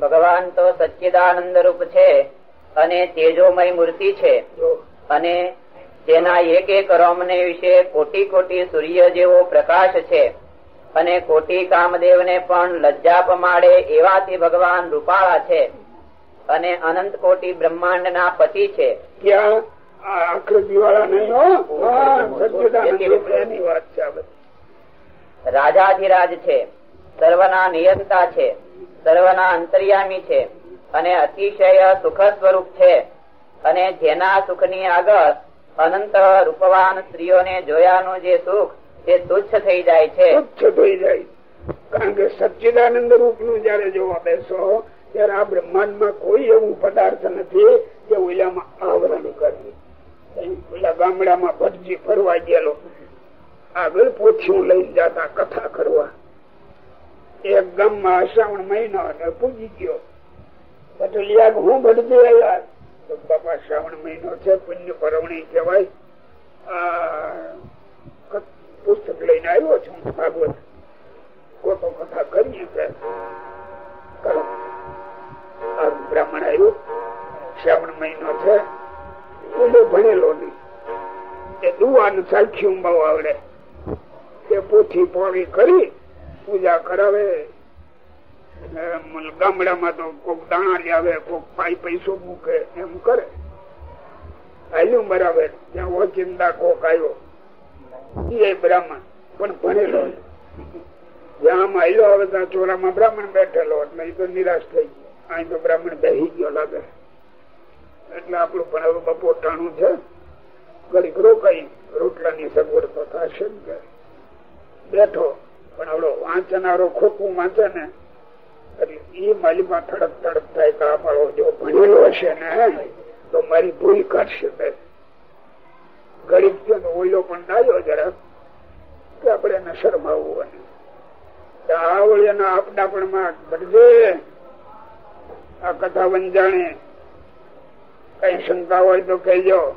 S2: ભગવાન તો સચ્ચિદાનંદ રૂપ છે અને તેજોમય મૂર્તિ છે. અને તેના એક એક રોમને વિશે કોટી કોટી સૂર્ય જેવો પ્રકાશ છે. અને કોટી કામદેવ ને પણ લજ્જા પમાડે એવાથી ભગવાન રૂપાળા છે. અને અનંત કોટી બ્રહ્માંડ ના પતિ છે. રાજાધિરાજ છે. સર્વના નિયંતા છે. સર્વના અંતર્યામી છે. અને અતિશય સુખ સ્વરૂપ છે. અને જેના સુખની આગળ અનંત રૂપવાન સ્ત્રીઓને જોયાનું જે સુખ તે તુચ્છ થઈ જાય છે.
S3: તુચ્છ થઈ જાય. કારણ કે સચ્ચિદાનંદ રૂપનું જયારે જોવા બેસો, ત્યારે આ બ્રહ્માંડમાં કોઈ એવું પદાર્થ નથી કે ઓલામાં આવરણ કરવું ઓલા ગામડામાં ભટજી ફરવા ગયેલો. આગળ પોથીઓ લઈ જતા કથા કરવા. એક ગામમાં શ્રાવણ મહિનો અને પૂજી ગયો. પટલિયા હું ભટજી આવ્યા? તો બાપા, શ્રાવણ મહિનો છે, પુણ્ય પરવણી કહેવાય. આ પુસ્તક લઈને આવ્યો છું, ભાગવત. કોતો કથા કરીએ કરો. બ્રાહ્મણ આવ્યું. શ્રાવણ મહિનો છે. પેલો ભણેલો નહીં. એ દુવાનું સાખ્યું બહુ આવડે. તે પોથી પોળી કરી પૂજા કરાવે. ગામડામાં તો કોક દાણા લાવે કોક પાઈ પૈસો મૂકે, એમ કરે. હાલ્યું બરાબર ત્યાં ઓચિંતા કોક આવ્યો. એ બ્રાહ્મણ. પણ ભણેલો જ્યાં આવ્યો હવે ત્યાં ચોરામાં બ્રાહ્મણ બેઠેલો એટલે એ તો નિરાશ થઈ ગયો. અહીં તો બ્રાહ્મણ બેસી ગયો લાગે. એટલે આપણું પણ બપોર ટાણું છે. ઘડીક રોકાઈ, રોટલાની સગવડ તો થશે ને બેઠો, પણ આવડો વાંચનારો ખોટું વાંચે ને એ માલીમાં થડક થડક થાય કે મારો જો ભણેલો હશે ને તો મારી ભૂલ કરશે ગરીબ છે ઓઈલો પણ ડાયો જરા કે આપણે એને શરમાવવું આવળિયાના આપડા પણ માં ભટજે આ કથા વંજાણે કઈ શંકા હોય તો કહેજો.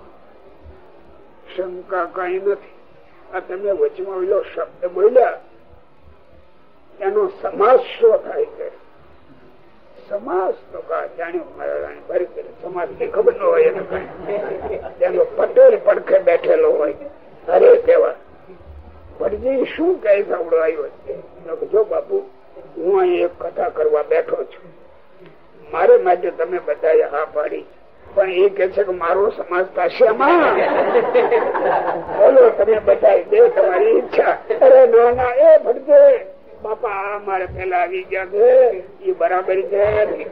S3: શંકા કઈ નથી. આ તમે વચમાં ઓઈલો શબ્દ બોલ્યા. એનો સમાસ શું થાય છે. સમાસ કરી સમાજની ખબર ન હોય એને પટેલ પડખે બેઠેલો હોય. અરે કેવા. ભટજી શું કહે સાંભળો આવ્યો જો બાપુ, હું અહીં એક કથા કરવા બેઠો છું. મારે માટે તમે બધા હા પાડી પણ એ કે છે કે મારો સમાજ થશે બોલો, તમે બધા દે તમારી ઈચ્છા. અરે, નો, ના, એ ભટકે. બાપા મારે પેલા આવી ગયા એ બરાબર છે.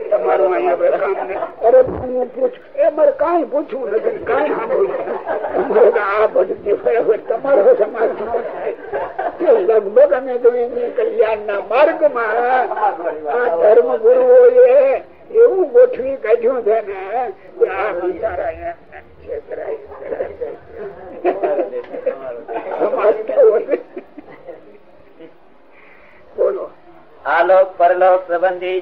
S3: તમારું અહીંયા કામ નહીં અરે હું પૂછ, એ મારે કઈ પૂછવું નથી, કઈ સાંભળ્યું આ ભટકે બરાબર તમારો સમાજ લગભગ અમે એમની કલ્યાણ ના માર્ગમાં આ ધર્મ ગુરુઓ એવું ગોઠવી કાઢ્યું છે ને આ બિચારા બોલો
S2: આલોક, પરલોક સંબંધી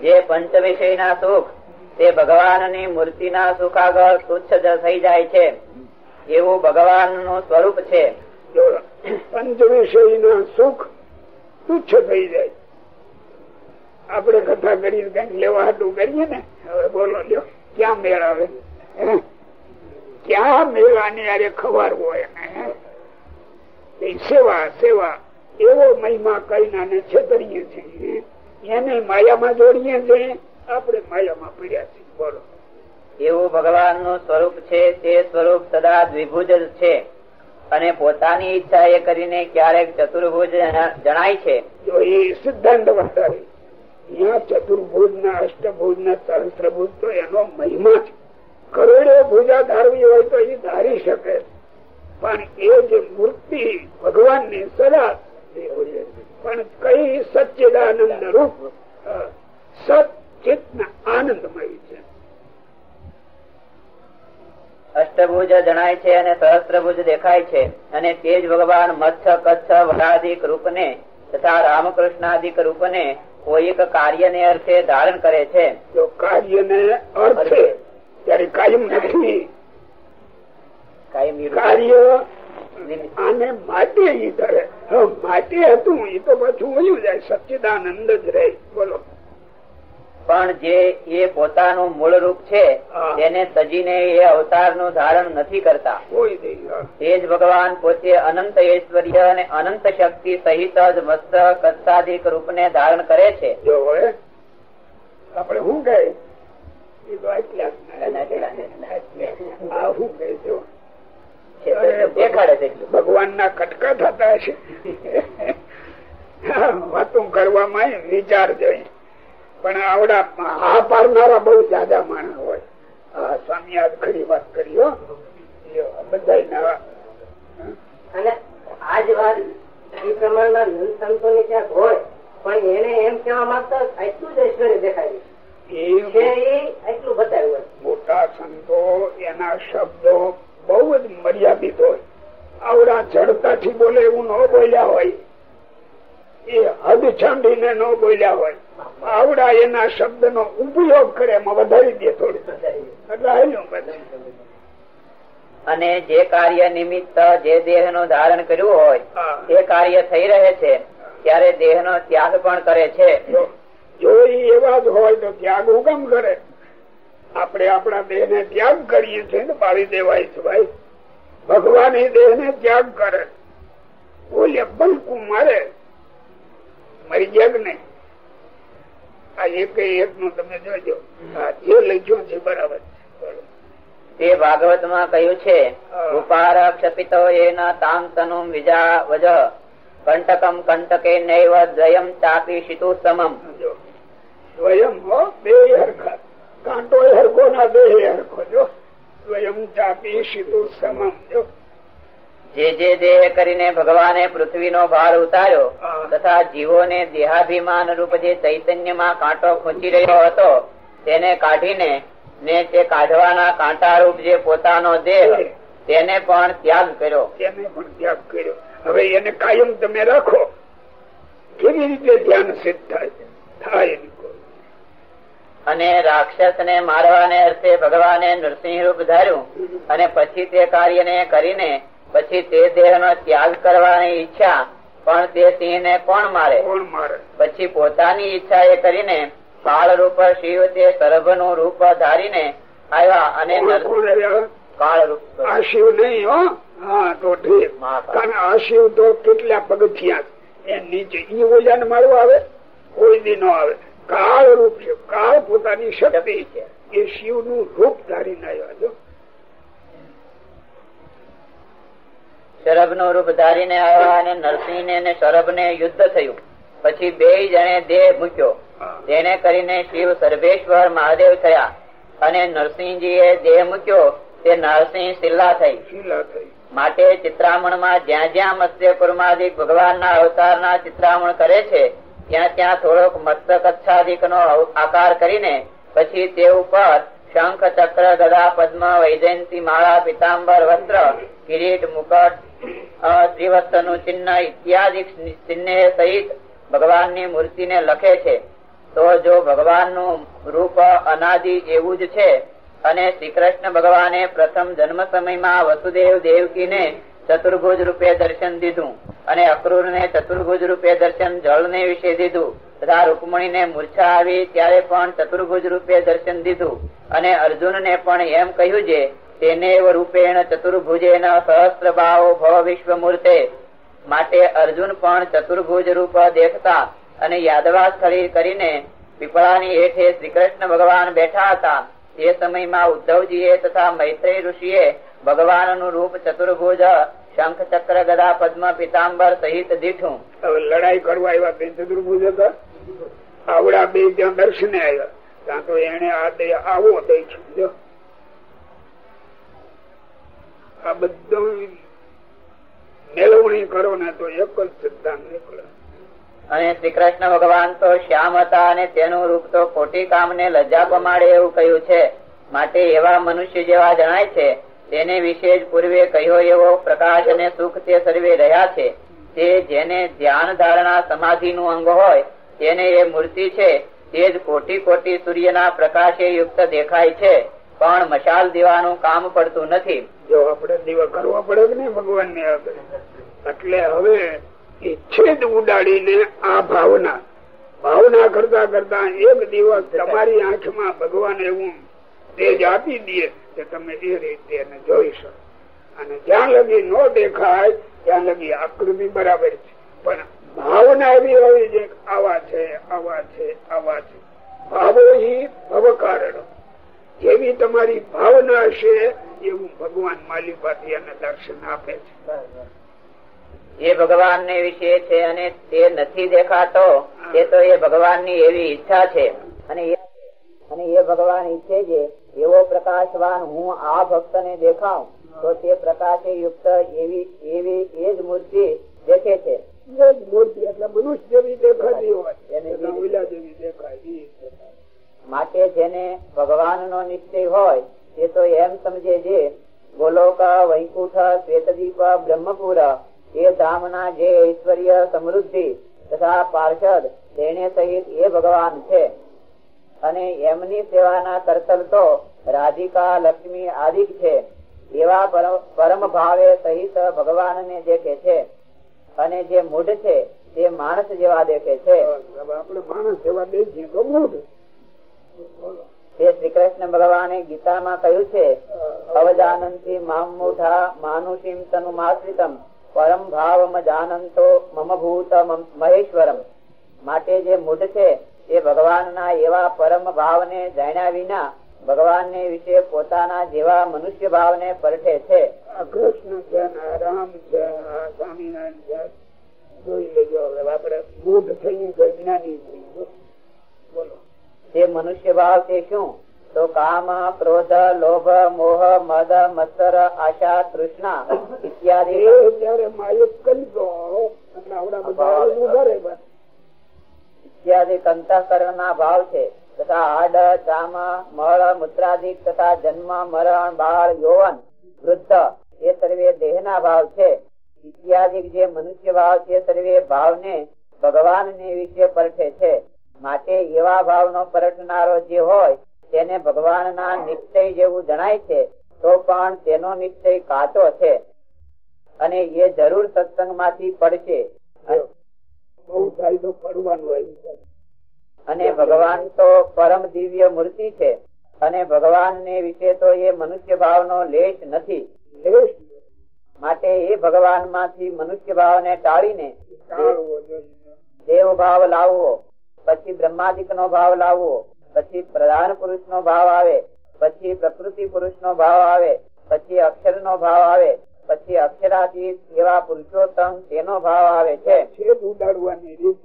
S2: જે પંચ વિષય સુખ, તે ભગવાનની સુખ આગળ તુચ્છ થઈ જાય છે. એવું ભગવાન સ્વરૂપ છે.
S3: પંચ વિષય સુખ તુચ્છ થઈ જાય. આપડે કથા કરી કંઈક લેવા હાટું કરીએ ને, હવે બોલો, લ્યો, ક્યાં મેળ આવે? ક્યાં મેળાની અરે ખબર હોય સેવા સેવા. એવો મહિમા કઈ ને છેતરીએ છીએ. એને માયામાં જોડીએ છીએ. આપણે માયામાં પીડ્યા છીએ. બોલો.
S2: એવું ભગવાનનું સ્વરૂપ છે તે સ્વરૂપ સદા દ્વિભુજ છે. અને પોતાની ઈચ્છા એ કરીને ક્યારેક ચતુર્ભુજ જણાય છે.
S3: જો એ સિદ્ધાંત વધારે અહીંયા ચતુર્ભુજ ના અષ્ટભુજ ના સહસ્ત્રભુજ તો એનો મહિમા છે. કરોડો ભુજા ધારવી હોય તો એ ધારી શકે. પણ એ જે મૂર્તિ ભગવાનની સદા પણ કઈ સચ્ચિદાનંદ રૂપ સચિત આનંદમય છે.
S2: અષ્ટભુજ જણાય છે અને સહસ્ત્રભુજ દેખાય છે અને તે જ ભગવાન મચ્છ કચ્છ વરાધિક રૂપને તથા રામકૃષ્ણાદિક રૂપને કોઈક કાર્ય ને અર્થે ધારણ કરે છે.
S3: જો કાર્ય ને અર્થે ત્યારે કાયમ નથી. કાર્ય આને માટે ઈ ધરે. માટે હતું એ તો પાછું વયું જાય સચ્ચિદાનંદ જ રહે. બોલો.
S2: પણ જે એ પોતાનું મૂળ રૂપ છે તેને સજીને એ અવતારનું ધારણ નથી કરતા. તે જ ભગવાન પોતે અનંત ઐશ્વર્ય અને અનંત શક્તિ સહિત જ મસ્ત કચ્છાદિક રૂપ ને ધારણ કરે છે.
S3: આપણે આપડે શું કહે ભગવાન ના કટકા થતા છે વાતું કરવામાં વિચાર જોઈ પણ આવડા હા પાડનારા બહુ જાદા માણસ હોય. સ્વામી આજ ખરી વાત કરી બધા
S4: અને આજ વાત એ પ્રમાણના સંતો ની ક્યાંક હોય પણ એને એમ કેવા માંગતા એટલું જ ઐશ્વર્ય દેખાય એટલું બતાવ્યું
S3: મોટા સંતો એના શબ્દો બહુ જ મર્યાદિત હોય. આવડા જડતાથી બોલે એવું ન બોલ્યા હોય. એ હદ છાંડીને ન બોલ્યા હોય. આવડા એના શબ્દ નો ઉપયોગ કરે એમાં વધારી દે થોડું. એટલે
S2: અને જે કાર્ય નિમિત્ત જે દેહનું ધારણ કર્યું હોય એ કાર્ય થઈ રહે છે ત્યારે દેહ નો ત્યાગ પણ કરે છે.
S3: જો- જો એવા જ હોય તો ત્યાગ હુકમ કરે? આપણે આપણા દેહ ને ત્યાગ કરીએ છીએ ને પાડી દેવાય છે ભાઈ. ભગવાન એ દેહ ને ત્યાગ કરે. બોલે બલકું મારે. મરી કે નહીં? આ એક એક નું તમે જોજો. જે લખ્યું છે બરાબર
S2: તે ભાગવતમાં કહ્યું છે ઉપાર ક્ષપિતો એના તામ તનુ વિજા વજ કંટકમ કંટકે નૈવ દ્વયમ ચાપી શિતુ સમમ.
S3: હો બે હરખા. કાંટો હરખો ના બે હરખો. જો. સ્વયં ચાપી સીધું સમમ જે
S2: જે દેહ કરીને ભગવાને પૃથ્વીનો ભાર ઉતાર્યો તથા જીવોને દેહાભિમાન રૂપ જે ચૈતન્યમાં કાંટો ખૂંચી રહ્યો હતો તેને કાઢીને ને તે કાઢવાના કાંટા રૂપ જે પોતાનો દેહ તેને પણ ત્યાગ કર્યો.
S3: તેને પણ ત્યાગ કર્યો. હવે એને કાયમ તમે રાખો. કેવી રીતે ધ્યાન સિદ્ધ થાય? થાય.
S2: અને રાક્ષસ ને મારવાને અર્થે ભગવાને નૃસિંહ રૂપ ધાર્યું. અને પછી તે કાર્યને કરીને પછી તે દેહ નો ત્યાગ કરવાની ઈચ્છા પણ તે સિંહ ને કોણ મારે?
S3: કોણ મારે?
S2: પછી પોતાની ઈચ્છા એ કરીને કાળ રૂપ શિવ તે સરભનું રૂપ ધારીને આવ્યા અને? કાળ રૂપ
S3: આ શિવ નહીં હો? હા તો ઠીક. કારણ આ શિવ તો કેટલા પગથિયા એ નીચે ઈ ઓજાને મારવા આવે કોઈ દી નો આવે. કાળ રૂપ છે. કાળ પોતાની શક્તિ છે. એ શિવનું રૂપ ધારીને આવ્યા જો
S2: શરભનું રૂપ ધારીને આવ્યા અને નરસિંહ ને શરભ ને યુદ્ધ થયું. પછી બે જણે દેહ મૂક્યો. તેને કરીને શિવ સર્વેશ્વર મહાદેવ થયા. અને નરસિંહજી એ દેહ મૂક્યો. તે નરસિંહ શિલ્લા થઈ.
S3: શીલા થઈ.
S2: માટે ચિત્રામણમાં જ્યાં જ્યાં મત્સ્ય કુર્માદિક ભગવાન ના અવતાર ના ચિત્રામણ કરે છે ત્યાં ત્યાં થોડોક મસ્તક નો આકાર કરીને પછી તે ઉપર શંખ, ચક્ર, ગદા, પદ્મ, વૈજયંતી, માળા, પિતાંબર, વસ્ત્ર, કિરીટ, મુકટ શ્રીવસ્ત્રનું ચિહ્ન ઇત્યાદિ ચિહ્ન સહિત ભગવાનની મૂર્તિને લખે છે. તો જો ભગવાનનું રૂપ અનાદિ એવું જ છે, અને શ્રી કૃષ્ણ ભગવાને પ્રથમ જન્મ સમયમાં વસુદેવ દેવકીને ચતુર્ભુજ રૂપે દર્શન દીધું અને અક્રૂર ને ચતુર્ભુજ રૂપે દર્શન જળ ને વિશે દીધું. તથા રૂકમણી ને મૂર્છા આવી ત્યારે પણ ચતુર્ભુજ રૂપે દર્શન દીધું. અને અર્જુન ને પણ એમ કહ્યું છે તેને રૂપેણ ચતુર્ભુજે સહસ્ત્ર ભાવો ભવ વિશ્વ મૂર્તે માટે અર્જુન પણ ચતુર્ભુજ રૂપ દેખતા અને યાદવા સ્થળી કરીને પીપળાની હેઠે શ્રી કૃષ્ણ ભગવાન બેઠા હતા. તે સમયમાં ઉદ્ધવજીએ તથા મૈત્રી ઋષિએ ભગવાનનું રૂપ ચતુર્ભુજ શંખ ચક્ર ગદા પદ્મ પિતાંબર સહિત દીઠું.
S3: હવે લડાઈ કરવા આવ્યા તે ચતુર્ભુજ હતા. આવડા બે ત્યાં દર્શને આવ્યા. ત્યાં તો એને આ દે આવો દે છે જો આ બધું મેળવણી કરો ને તો એક જ સિદ્ધાંત નીકળે.
S2: અને શ્રી કૃષ્ણ ભગવાન તો શ્યામ હતા અને તેનું રૂપ તો ખોટી કામ ને લજ્જા પમાડે એવું કહ્યું છે. માટે એવા મનુષ્ય જેવા જણાય છે તેને વિશે જ પૂર્વે કહ્યો એવો પ્રકાશ અને સુખ તે સર્વે રહ્યા છે. તે જેને ધ્યાન ધારણા સમાધિ નું અંગ હોય તેને એ મૂર્તિ છે તે જ કોટી કોટી સૂર્યના પ્રકાશે યુક્ત દેખાય છે. પણ મશાલ દીવાનું કામ પડતું નથી.
S3: જો આપણે દીવા કરવા પડે ને ભગવાન ને એટલે હવે જ ઉડાડીને આ ભાવના. ભાવના કરતા કરતા એક દિવસ તમારી આંખમાં ભગવાન એવું તેજ આપી દે કે તમે એ રીતે એને જોઈ શકો. અને જ્યાં લગી ન દેખાય ત્યાં લગી આકૃતિ બરાબર છે. પણ ભાવના એવી હોય છે આવા છે આવા છે આવા છે. ભાવો હિ ભવકારણ. જેવી તમારી ભાવના હશે એવું ભગવાન માલિપાથી એને દર્શન આપે છે.
S2: જે ભગવાન ને વિશે છે અને તે નથી દેખાતો તે તો એ ભગવાનની એવી ઈચ્છા છે. અને એ- અને એ ભગવાન ઈચ્છે છે એવો પ્રકાશવાન હું આ ભક્ત ને દેખાઉં તો તે પ્રકાશે યુક્ત એવી એવી એ જ મૂર્તિ દેખે છે.
S3: મૂર્તિ એટલે મનુષ્ય જેવી દેખાતી હોય.
S2: એને
S3: એટલે ઓલા જેવી દેખાય
S2: માટે જેને ભગવાન નો નિશ્ચય હોય તે તો એમ સમજે છે ગોલોક વૈકુંઠ શ્વેતદીપ બ્રહ્મપુર એ ધામના જે ઐશ્વર્ય સમૃદ્ધિ તથા પાર્ષદ તેને સહિત એ ભગવાન છે. અને એમની સેવાના કરતલ તો રાધિકા લક્ષ્મી આદિક છે. એવા પરમ ભાવે સહિત ભગવાનને દેખે છે અને જે મૂઢ છે તે માણસ જેવા દેખે છે.
S3: આપણે માણસ એવા દેખીએ તો મૂઢ.
S2: તે શ્રી કૃષ્ણ ભગવાને ગીતામાં કહ્યું છે અવજાનંતી મામૂઢા માનુષીમ તનુમાશ્રિતમ પરમ ભાવમ જાનંતો મમ ભૂત મહેશ્વરમ. માટે જે મૂઢ છે એ ભગવાનના એવા પરમ ભાવને જાણ્યા વિના ભગવાનને વિશે પોતાના જેવા મનુષ્ય પરઠે છે.
S3: કૃષ્ણ છે ને રામ છે આ સ્વામિનારાયણ છે. જોઈ લેજો હવે આપણે મૂઢ થઈ ગયું જ્ઞાની થઈ બોલો.
S2: તે મનુષ્ય ભાવ તે શું? તો કામ ક્રોધ લોભ મોહ મદ મત્સર આશા તૃષ્ણા ઇત્યાદિ.
S3: એ જયારે કરી દો એટલે આવડા બધા ઊભા રહે બસ
S2: ઇત્યાદિ અંતઃકરણ ના ભાવ છે. તથા આડ ચામ મળ, મૂત્રાદિક તથા જન્મ, મરણ, બાળ, યૌવન, વૃદ્ધ, એ સર્વે દેહ ના ભાવ છે. ઇત્યાદિ જે મનુષ્ય ભાવ છે સર્વે ભાવને ભગવાન ને વિશે પરઠે છે. માટે એવા ભાવનો પરટનારો જે હોય, તેને ભગવાન ના નિશ્ચય જેવું જણાય છે, તો પણ તેનો નિશ્ચય કાચો છે. અને એ જરૂર સત્સંગમાંથી પડશે
S3: બહુ થાય તો પડવાનું હોય
S2: અને ભગવાન તો પરમ દિવ્ય મૂર્તિ છે. અને ભગવાન ને વિશે તો એ મનુષ્ય ભાવ નો લેશ નથી માટે એ ભગવાનમાંથી મનુષ્ય ભાવ ને ટાળીને દેવ ભાવ લાવવો પછી બ્રહ્માદિક નો ભાવ લાવવો પછી પ્રધાન પુરુષ નો ભાવ આવે પછી પ્રકૃતિ પુરુષ નો ભાવ આવે પછી અક્ષર નો ભાવ આવે પછી અક્ષરાતીત એવા પુરુષોત્તમ તેનો ભાવ આવે છે.
S3: છેદ ઉડાડવાની રીત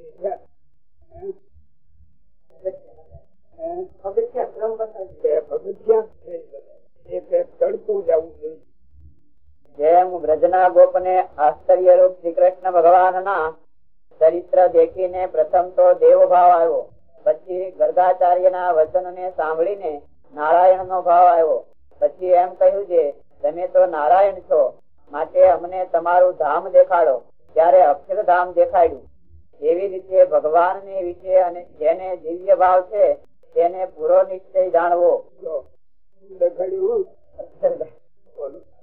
S2: જેમ વ્રજના ગોપ ને આશ્ચર્ય રૂપ શ્રી કૃષ્ણ ભગવાન ના ચરિત્ર દેખીને પ્રથમ તો દેવ ભાવ આવ્યો. પછી ગર્ગાચાર્ય ના વચન ને સાંભળીને નારાયણ નો ભાવ આવ્યો. પછી એમ કહ્યું છે તમે તો નારાયણ છો. માટે અમને તમારું ધામ દેખાડો, ત્યારે અક્ષરધામ દેખાડ્યું. એવી રીતે ભગવાન ને વિશે અને જેને દિવ્ય ભાવ છે, તેને પૂરો નિશ્ચય જાણવો.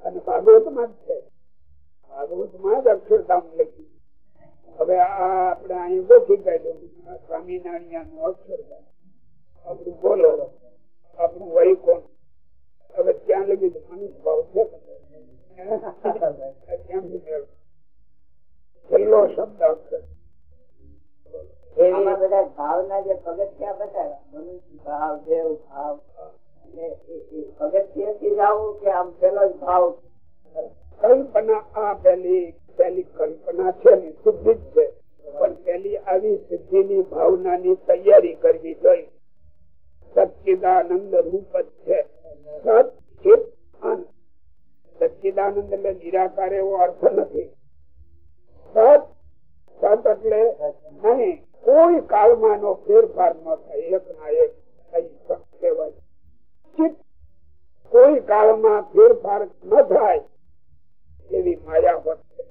S3: અને માં જ અક્ષરધામ લખ્યું હવે આ આપણે અહીં ગોઠી સ્વામિનારાયણનું અક્ષરધામ આપણું બોલો. આપણું વૈકોણ હવે ત્યાં લગી મનુષ્ય ભાવ છે. છેલ્લો શબ્દ અક્ષર
S2: એવી
S4: બધા ભાવના જે પગથિયા બતાવ્યા મનુષ્ય ભાવ દેવ ભાવ પગથિયે થી કે આમ પેલો જ ભાવ?
S3: કલ્પના આ પેલી પેલી કલ્પના છે ને સિદ્ધિ જ છે. પણ પેલી આવી સિદ્ધિ ની ભાવના ની તૈયારી કરવી જોઈએ. સચ્ચિદાનંદ રૂપ જ છે. સત ચિત આનંદ સચ્ચિદાનંદ એટલે નિરાકાર એવો અર્થ નથી. સત સત એટલે નહીં, કોઈ કાળમાં નો ફેરફાર ન થાય. એક ના એક કહેવાય ચિત્ત કોઈ કાળમાં ફેરફાર ન થાય એવી માયા વર્તે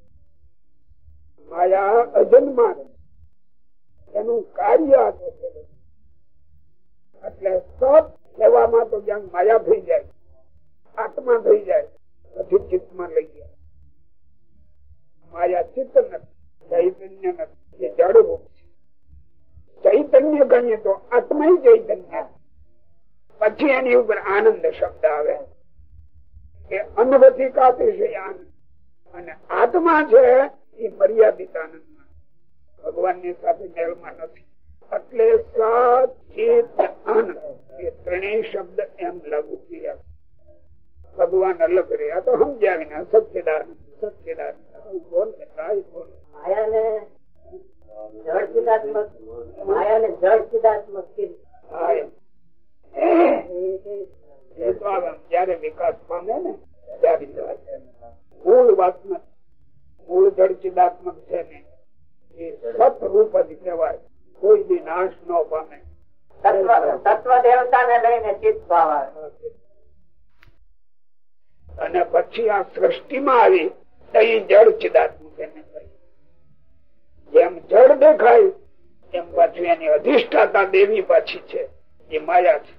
S3: માયા અજન્મા એનું કાર્ય એટલે સત લેવામાં તો ક્યાંક માયા થઈ જાય. આત્મા થઈ જાય. પછી ચિત્તમાં લઈ ગયા. માયા ચિત્ત નથી, ચૈતન્ય નથી, એ રૂપ છે. ચૈતન્ય ગણીએ તો આત્મા ચૈતન્ય. પછી એની ઉપર આનંદ શબ્દ આવે. એ અન્નવતી છે આનંદ. અને આત્મા છે એ મર્યાદિત આનંદ ભગવાનની સાથે મેળમાં નથી. એટલે સચિત આનંદ. એ ત્રણેય શબ્દ એમ લાગુ થયા ભગવાન અલગ રહ્યા તો સમજાવીને સચ્ચિદાનંદ સચ્ચિદાનંદ બોલે કાંઈ બોલે.
S4: માયાને જળ ચિદાત્મક માયાને જળ ચિદાત્મક કીધું.
S3: હા એમ. એ તો જયારે વિકાસ પામે ને ત્યારે. મૂળ વાત મૂળ જળ ચિદાત્મક છે ને એ સત જ કહેવાય. કોઈ બી નાશ ન પામે.
S2: તત્વ દેવતા ને લઈને ચિત્ત ભાવ આવે.
S3: અને પછી આ સૃષ્ટિમાં આવી, તો જળ ચિદાત્મક એને જેમ જળ દેખાય, એમ પાછું એની અધિષ્ઠાતા દેવી પાછી છે. એ માયા છે.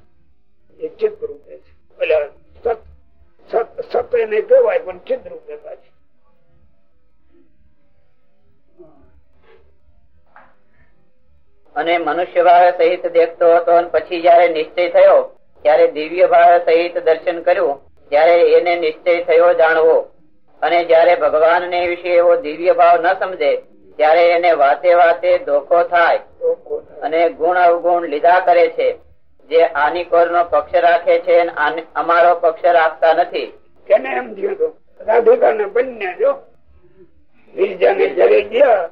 S3: એ ચિત્ત છે. એટલે સત સત એને કહેવાય, પણ ચિત્ત પાછી.
S2: અને મનુષ્ય ભાવ સહિત દેખતો હતો અને પછી જયારે નિશ્ચય થયો, ત્યારે દિવ્ય ભાવ સહિત દર્શન કર્યું ત્યારે એને નિશ્ચય થયો જાણવો અને જયારે ભગવાન ને વિશે એવો દિવ્ય ભાવ ન સમજે, ત્યારે એને વાતે વાતે ધોકો થાય અને ગુણ અવગુણ લીધા કરે છે. જે આનિકોર નો પક્ષ રાખે છે અમારો પક્ષ રાખતા નથી.
S3: કેને એમ થયું રાધિકા ને બંને જો ગિરિજાને ઘરે ગયા,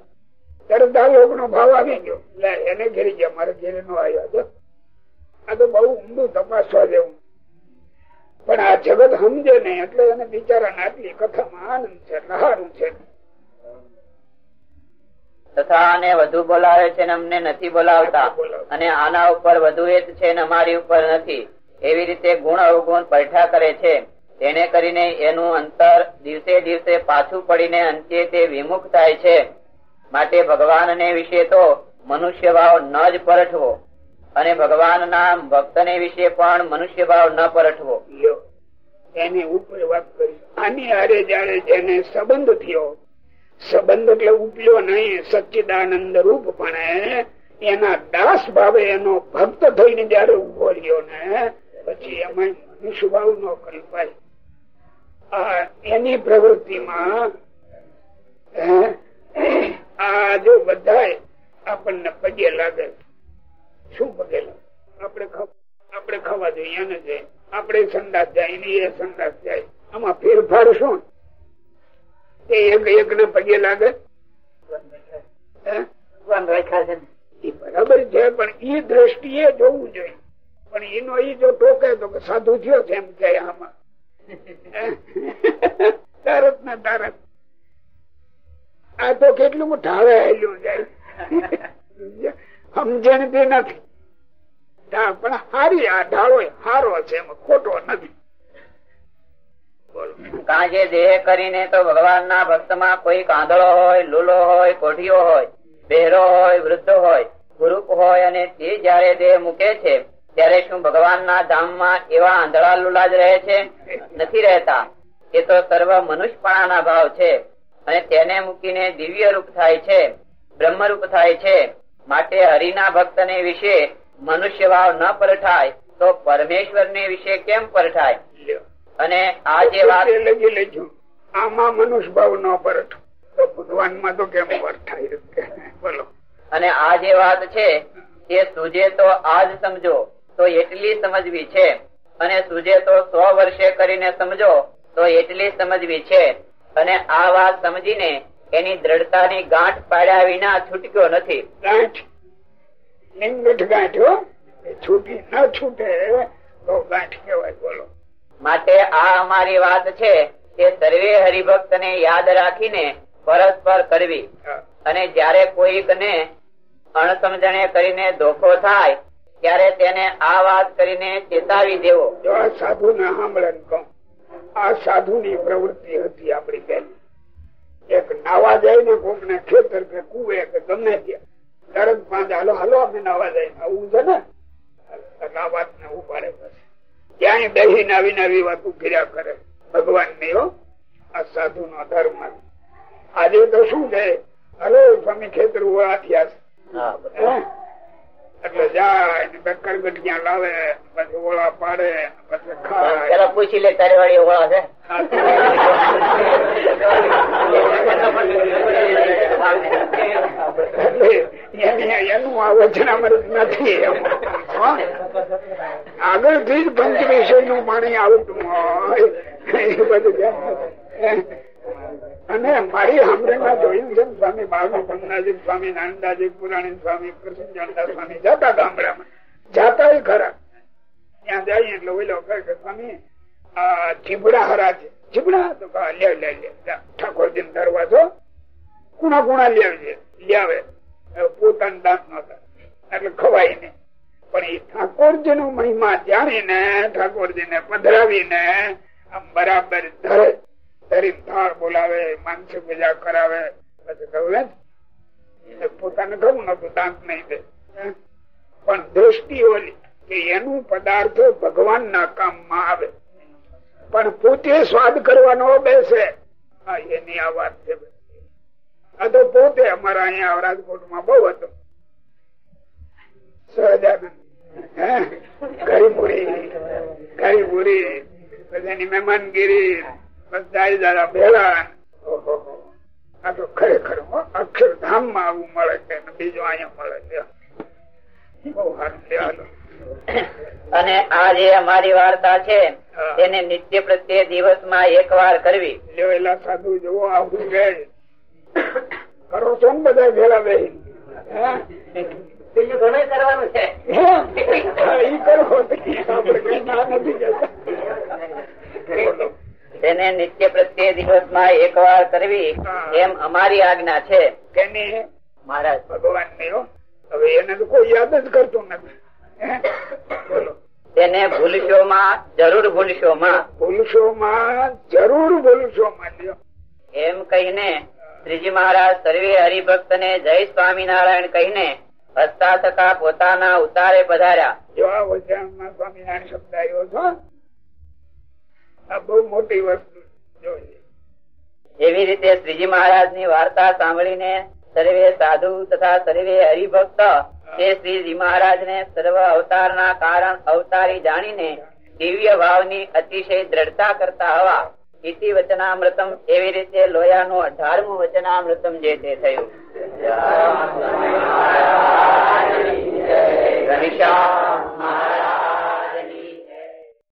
S3: તરત આ લોક નો ભાવ આવી ગયો. એને ઘેરી ગયા, મારે ઘેરે નો આવ્યો. આ તો બહુ ઊંડું તપાસવા જેવું પણ આ જગત સમજે નહીં એટલે એને બિચારા આટલી કથામાં આનંદ છે લહારું છે.
S2: તથા વધુ બોલાવે છે અમને નથી બોલાવતા. અને આના ઉપર વધુ હેત છે ને અમારી ઉપર નથી. એવી રીતે ગુણ અવગુણ પૈઠા કરે છે. તેને કરીને એનું અંતર દિવસે દિવસે પાછું પડીને અંતે તે વિમુખ થાય છે. માટે ભગવાનને વિશે તો મનુષ્ય ભાવ ન જ પરઠવો. અને ભગવાનના ભક્તને વિશે પણ મનુષ્ય ભાવ ન પરઠવો.
S3: એની ઉપર વાત કરી. આની હારે જયારે જેને સંબંધ થયો, સંબંધ એટલે ઉપલ્યો નહીં, સચ્ચિદાનંદ રૂપ પણ એના દાસ ભાવે એનો ભક્ત થઈને જયારે ઊભો રહ્યો ને, પછી એમાં મનુષ્ય ભાવ નો કલ્પાય. એની પ્રવૃત્તિમાં આ જો બધા આપણને પગે લાગે શું પગેલું આપણે આપણે ખાવા જોઈએ એને જાય આપણે સંદાસ જાય ને એ સંદાસ જાય. આમાં ફેરફાર શું? તે એક એક ને પગે લાગે. બરાબર છે પણ એ દ્રષ્ટિએ જોવું જોઈએ. પણ એનો એ જો ટોકે તો કે સાધુ થયો છે એમ કે આમાં. તરત ને તરત આ તો કેટલું ઢાળે હેલ્યું જાય સમજણથી નથી. પણ હારી આ ઢાળો હારો છે ખોટો નથી. કારણ
S2: કે દેહ કરીને તો ભગવાનના ભક્તમાં કોઈ કાંદળો હોય, લૂલો હોય કોઠીઓ હોય બહેરો હોય, વૃદ્ધ હોય, ગુરુપ હોય અને તે જયારે દેહ મૂકે છે, ત્યારે શું ભગવાનના ધામમાં એવા આંધળા લુલા જ રહે છે? નથી રહેતા. એ તો સર્વ મનુષ્યપણાના ભાવ છે. અને તેને મૂકીને દિવ્ય રૂપ થાય છે, બ્રહ્મરૂપ થાય છે. માટે હરિના ભક્ત ને વિશે મનુષ્ય ભાવ ન પરઠાય તો પરમેશ્વર ને વિશે કેમ પરઠાય અને આ જે વાત
S3: પોતે લેજો. આમાં મનુષ્ય ભાવ ન પરઠો તો ભગવાનમાં તો કેમ પરઠાય બોલો.
S2: અને આ જે વાત છે એ સુજે તો આજ સમજો તો એટલી સમજવી છે. અને સુજે તો સો વર્ષે કરીને સમજો તો એટલી સમજવી છે. અને આ વાત સમજીને એની દ્રઢતાની ગાંઠ પાડ્યા વિના છૂટક્યો નથી.
S3: ગાંઠ નિંગઠ ગાંઠ્યો છૂટી ન છૂટે તો ગાંઠ કહેવાય બોલો
S2: માટે આ અમારી વાત છે તે સર્વે હરિભક્ત ને યાદ રાખીને પરસ્પર કરવી. અને જયારે કોઈક ને અણસમજણે કરીને ધોખો થાય, ત્યારે તેને આ વાત કરીને ચેતાવી દેવો.
S3: આ સાધુ ને સાંભળે કહું, આ સાધુ ની પ્રવૃત્તિ હતી આપડી પહેલી. એક નાવા જાય ને કોક ને ખેતર કે કુવે કે ગમે ત્યાં. તરત પાંચ હાલો હાલો અમે નાવા જાય. આવું છે ને? એટલે આ વાત ને ઉપાડે પછી બેસી નવી નવી વાતો કર્યા કરે. ભગવાનની આ સાધુ નો ધર્મ. આજે તો શું છે? હલો સ્વામી ખેતર ઊભા થયા? એટલે જાય ને બે લાવે પછી ઓળા પાડે પછી ખાય
S2: પેલા પૂછી લે તારે વાળી ઓળા છે
S3: એનું આ વચનામૃત નથી? આગળથી જ પંચવિષયનું પાણી આવતું હોય એ બધું? અને મારી હમરેમાં જોયું છે સ્વામી બાબુ પંદાજી સ્વામી નાનંદાજી, પુરાણી સ્વામી કૃષ્ણચંદા સ્વામી જતા ગામડામાં. જાતા ખરા. ત્યાં જાય એટલે ઓલો કહે કે સ્વામી, આ ચીબડા હરા છે. ચીબડા તો લે લે લે ઠાકોરજી ઠાકોરજી દરવાજો કુણા કુણા લેવજે લ્યાવે પોતાનું દાંત નતા એટલે ખવાય નહીં. પણ એ ઠાકોરજી નો મહિમા જાણીને ઠાકોરજી ને પધરાવીને, આમ બરાબર ધરે. તરી બોલાવે, માનસિક મજા કરાવે. પછી કહ્યું પોતાને ખરું નતું દાંત નહીં દે. પણ દ્રષ્ટિ ઓલી કે એનું પદાર્થ ભગવાન ના કામમાં આવે. પણ પોતે સ્વાદ કરવાનો બેસે. એની આ વાત છે આ તો પોતે અમારા અહીંયા રાજકોટમાં બહુ હતો. સહજાનંદ. ઘરીપુરી ઘરીપુરી પછી એની મહેમાનગીરી. બધા દાદા ભેળા આ તો ખરેખર અક્ષરધામમાં આવું મળે છે બીજું અહીંયા મળે છે.
S2: અને આ જે અમારી વાર્તા છે તેને નિત્ય પ્રત્યે દિવસમાં એક વાર કરવી
S3: લેવેલા સાધુ જુઓ આવું છે. કરો છો ને બધા ભેળા બેસી
S4: બીજું ઘણું કરવાનું છે.
S3: ઈ કરો. નથી જતા.
S2: તેને નિત્ય પ્રત્યે દિવસમાં એક વાર કરવી એમ અમારી આજ્ઞા છે.
S3: કેની?
S2: મહારાજ.
S3: ભગવાનની હો. હવે એને તો કોઈ યાદ જ કરતું નથી. હે? બોલો.
S2: તેને ભૂલશોમાં જરૂર
S3: જરૂર લ્યો.
S2: એમ કહીને શ્રીજી મહારાજ સર્વે હરિભક્ત ને જય સ્વામિનારાયણ કહીને હસતા થતા પોતાના ઉતારે પધાર્યા.
S3: સ્વામિનારાયણ શબ્દ આવ્યો છો આ બહુ મોટી વસ્તુ
S2: એવી રીતે શ્રીજી મહારાજની વાર્તા સાંભળીને સર્વે સાધુ તથા સર્વે હરિભક્ત તે શ્રીજી મહારાજ ને સર્વ અવતારના કારણ અવતારી જાણીને દિવ્ય ભાવની અતિશય દ્રઢતા કરતા હવા. ઇતિ વચનામૃતમ એવી રીતે લોયાનું અઢારમું વચનામૃતમ જે તે થયું. ઘનશ્યામ મહારાજ.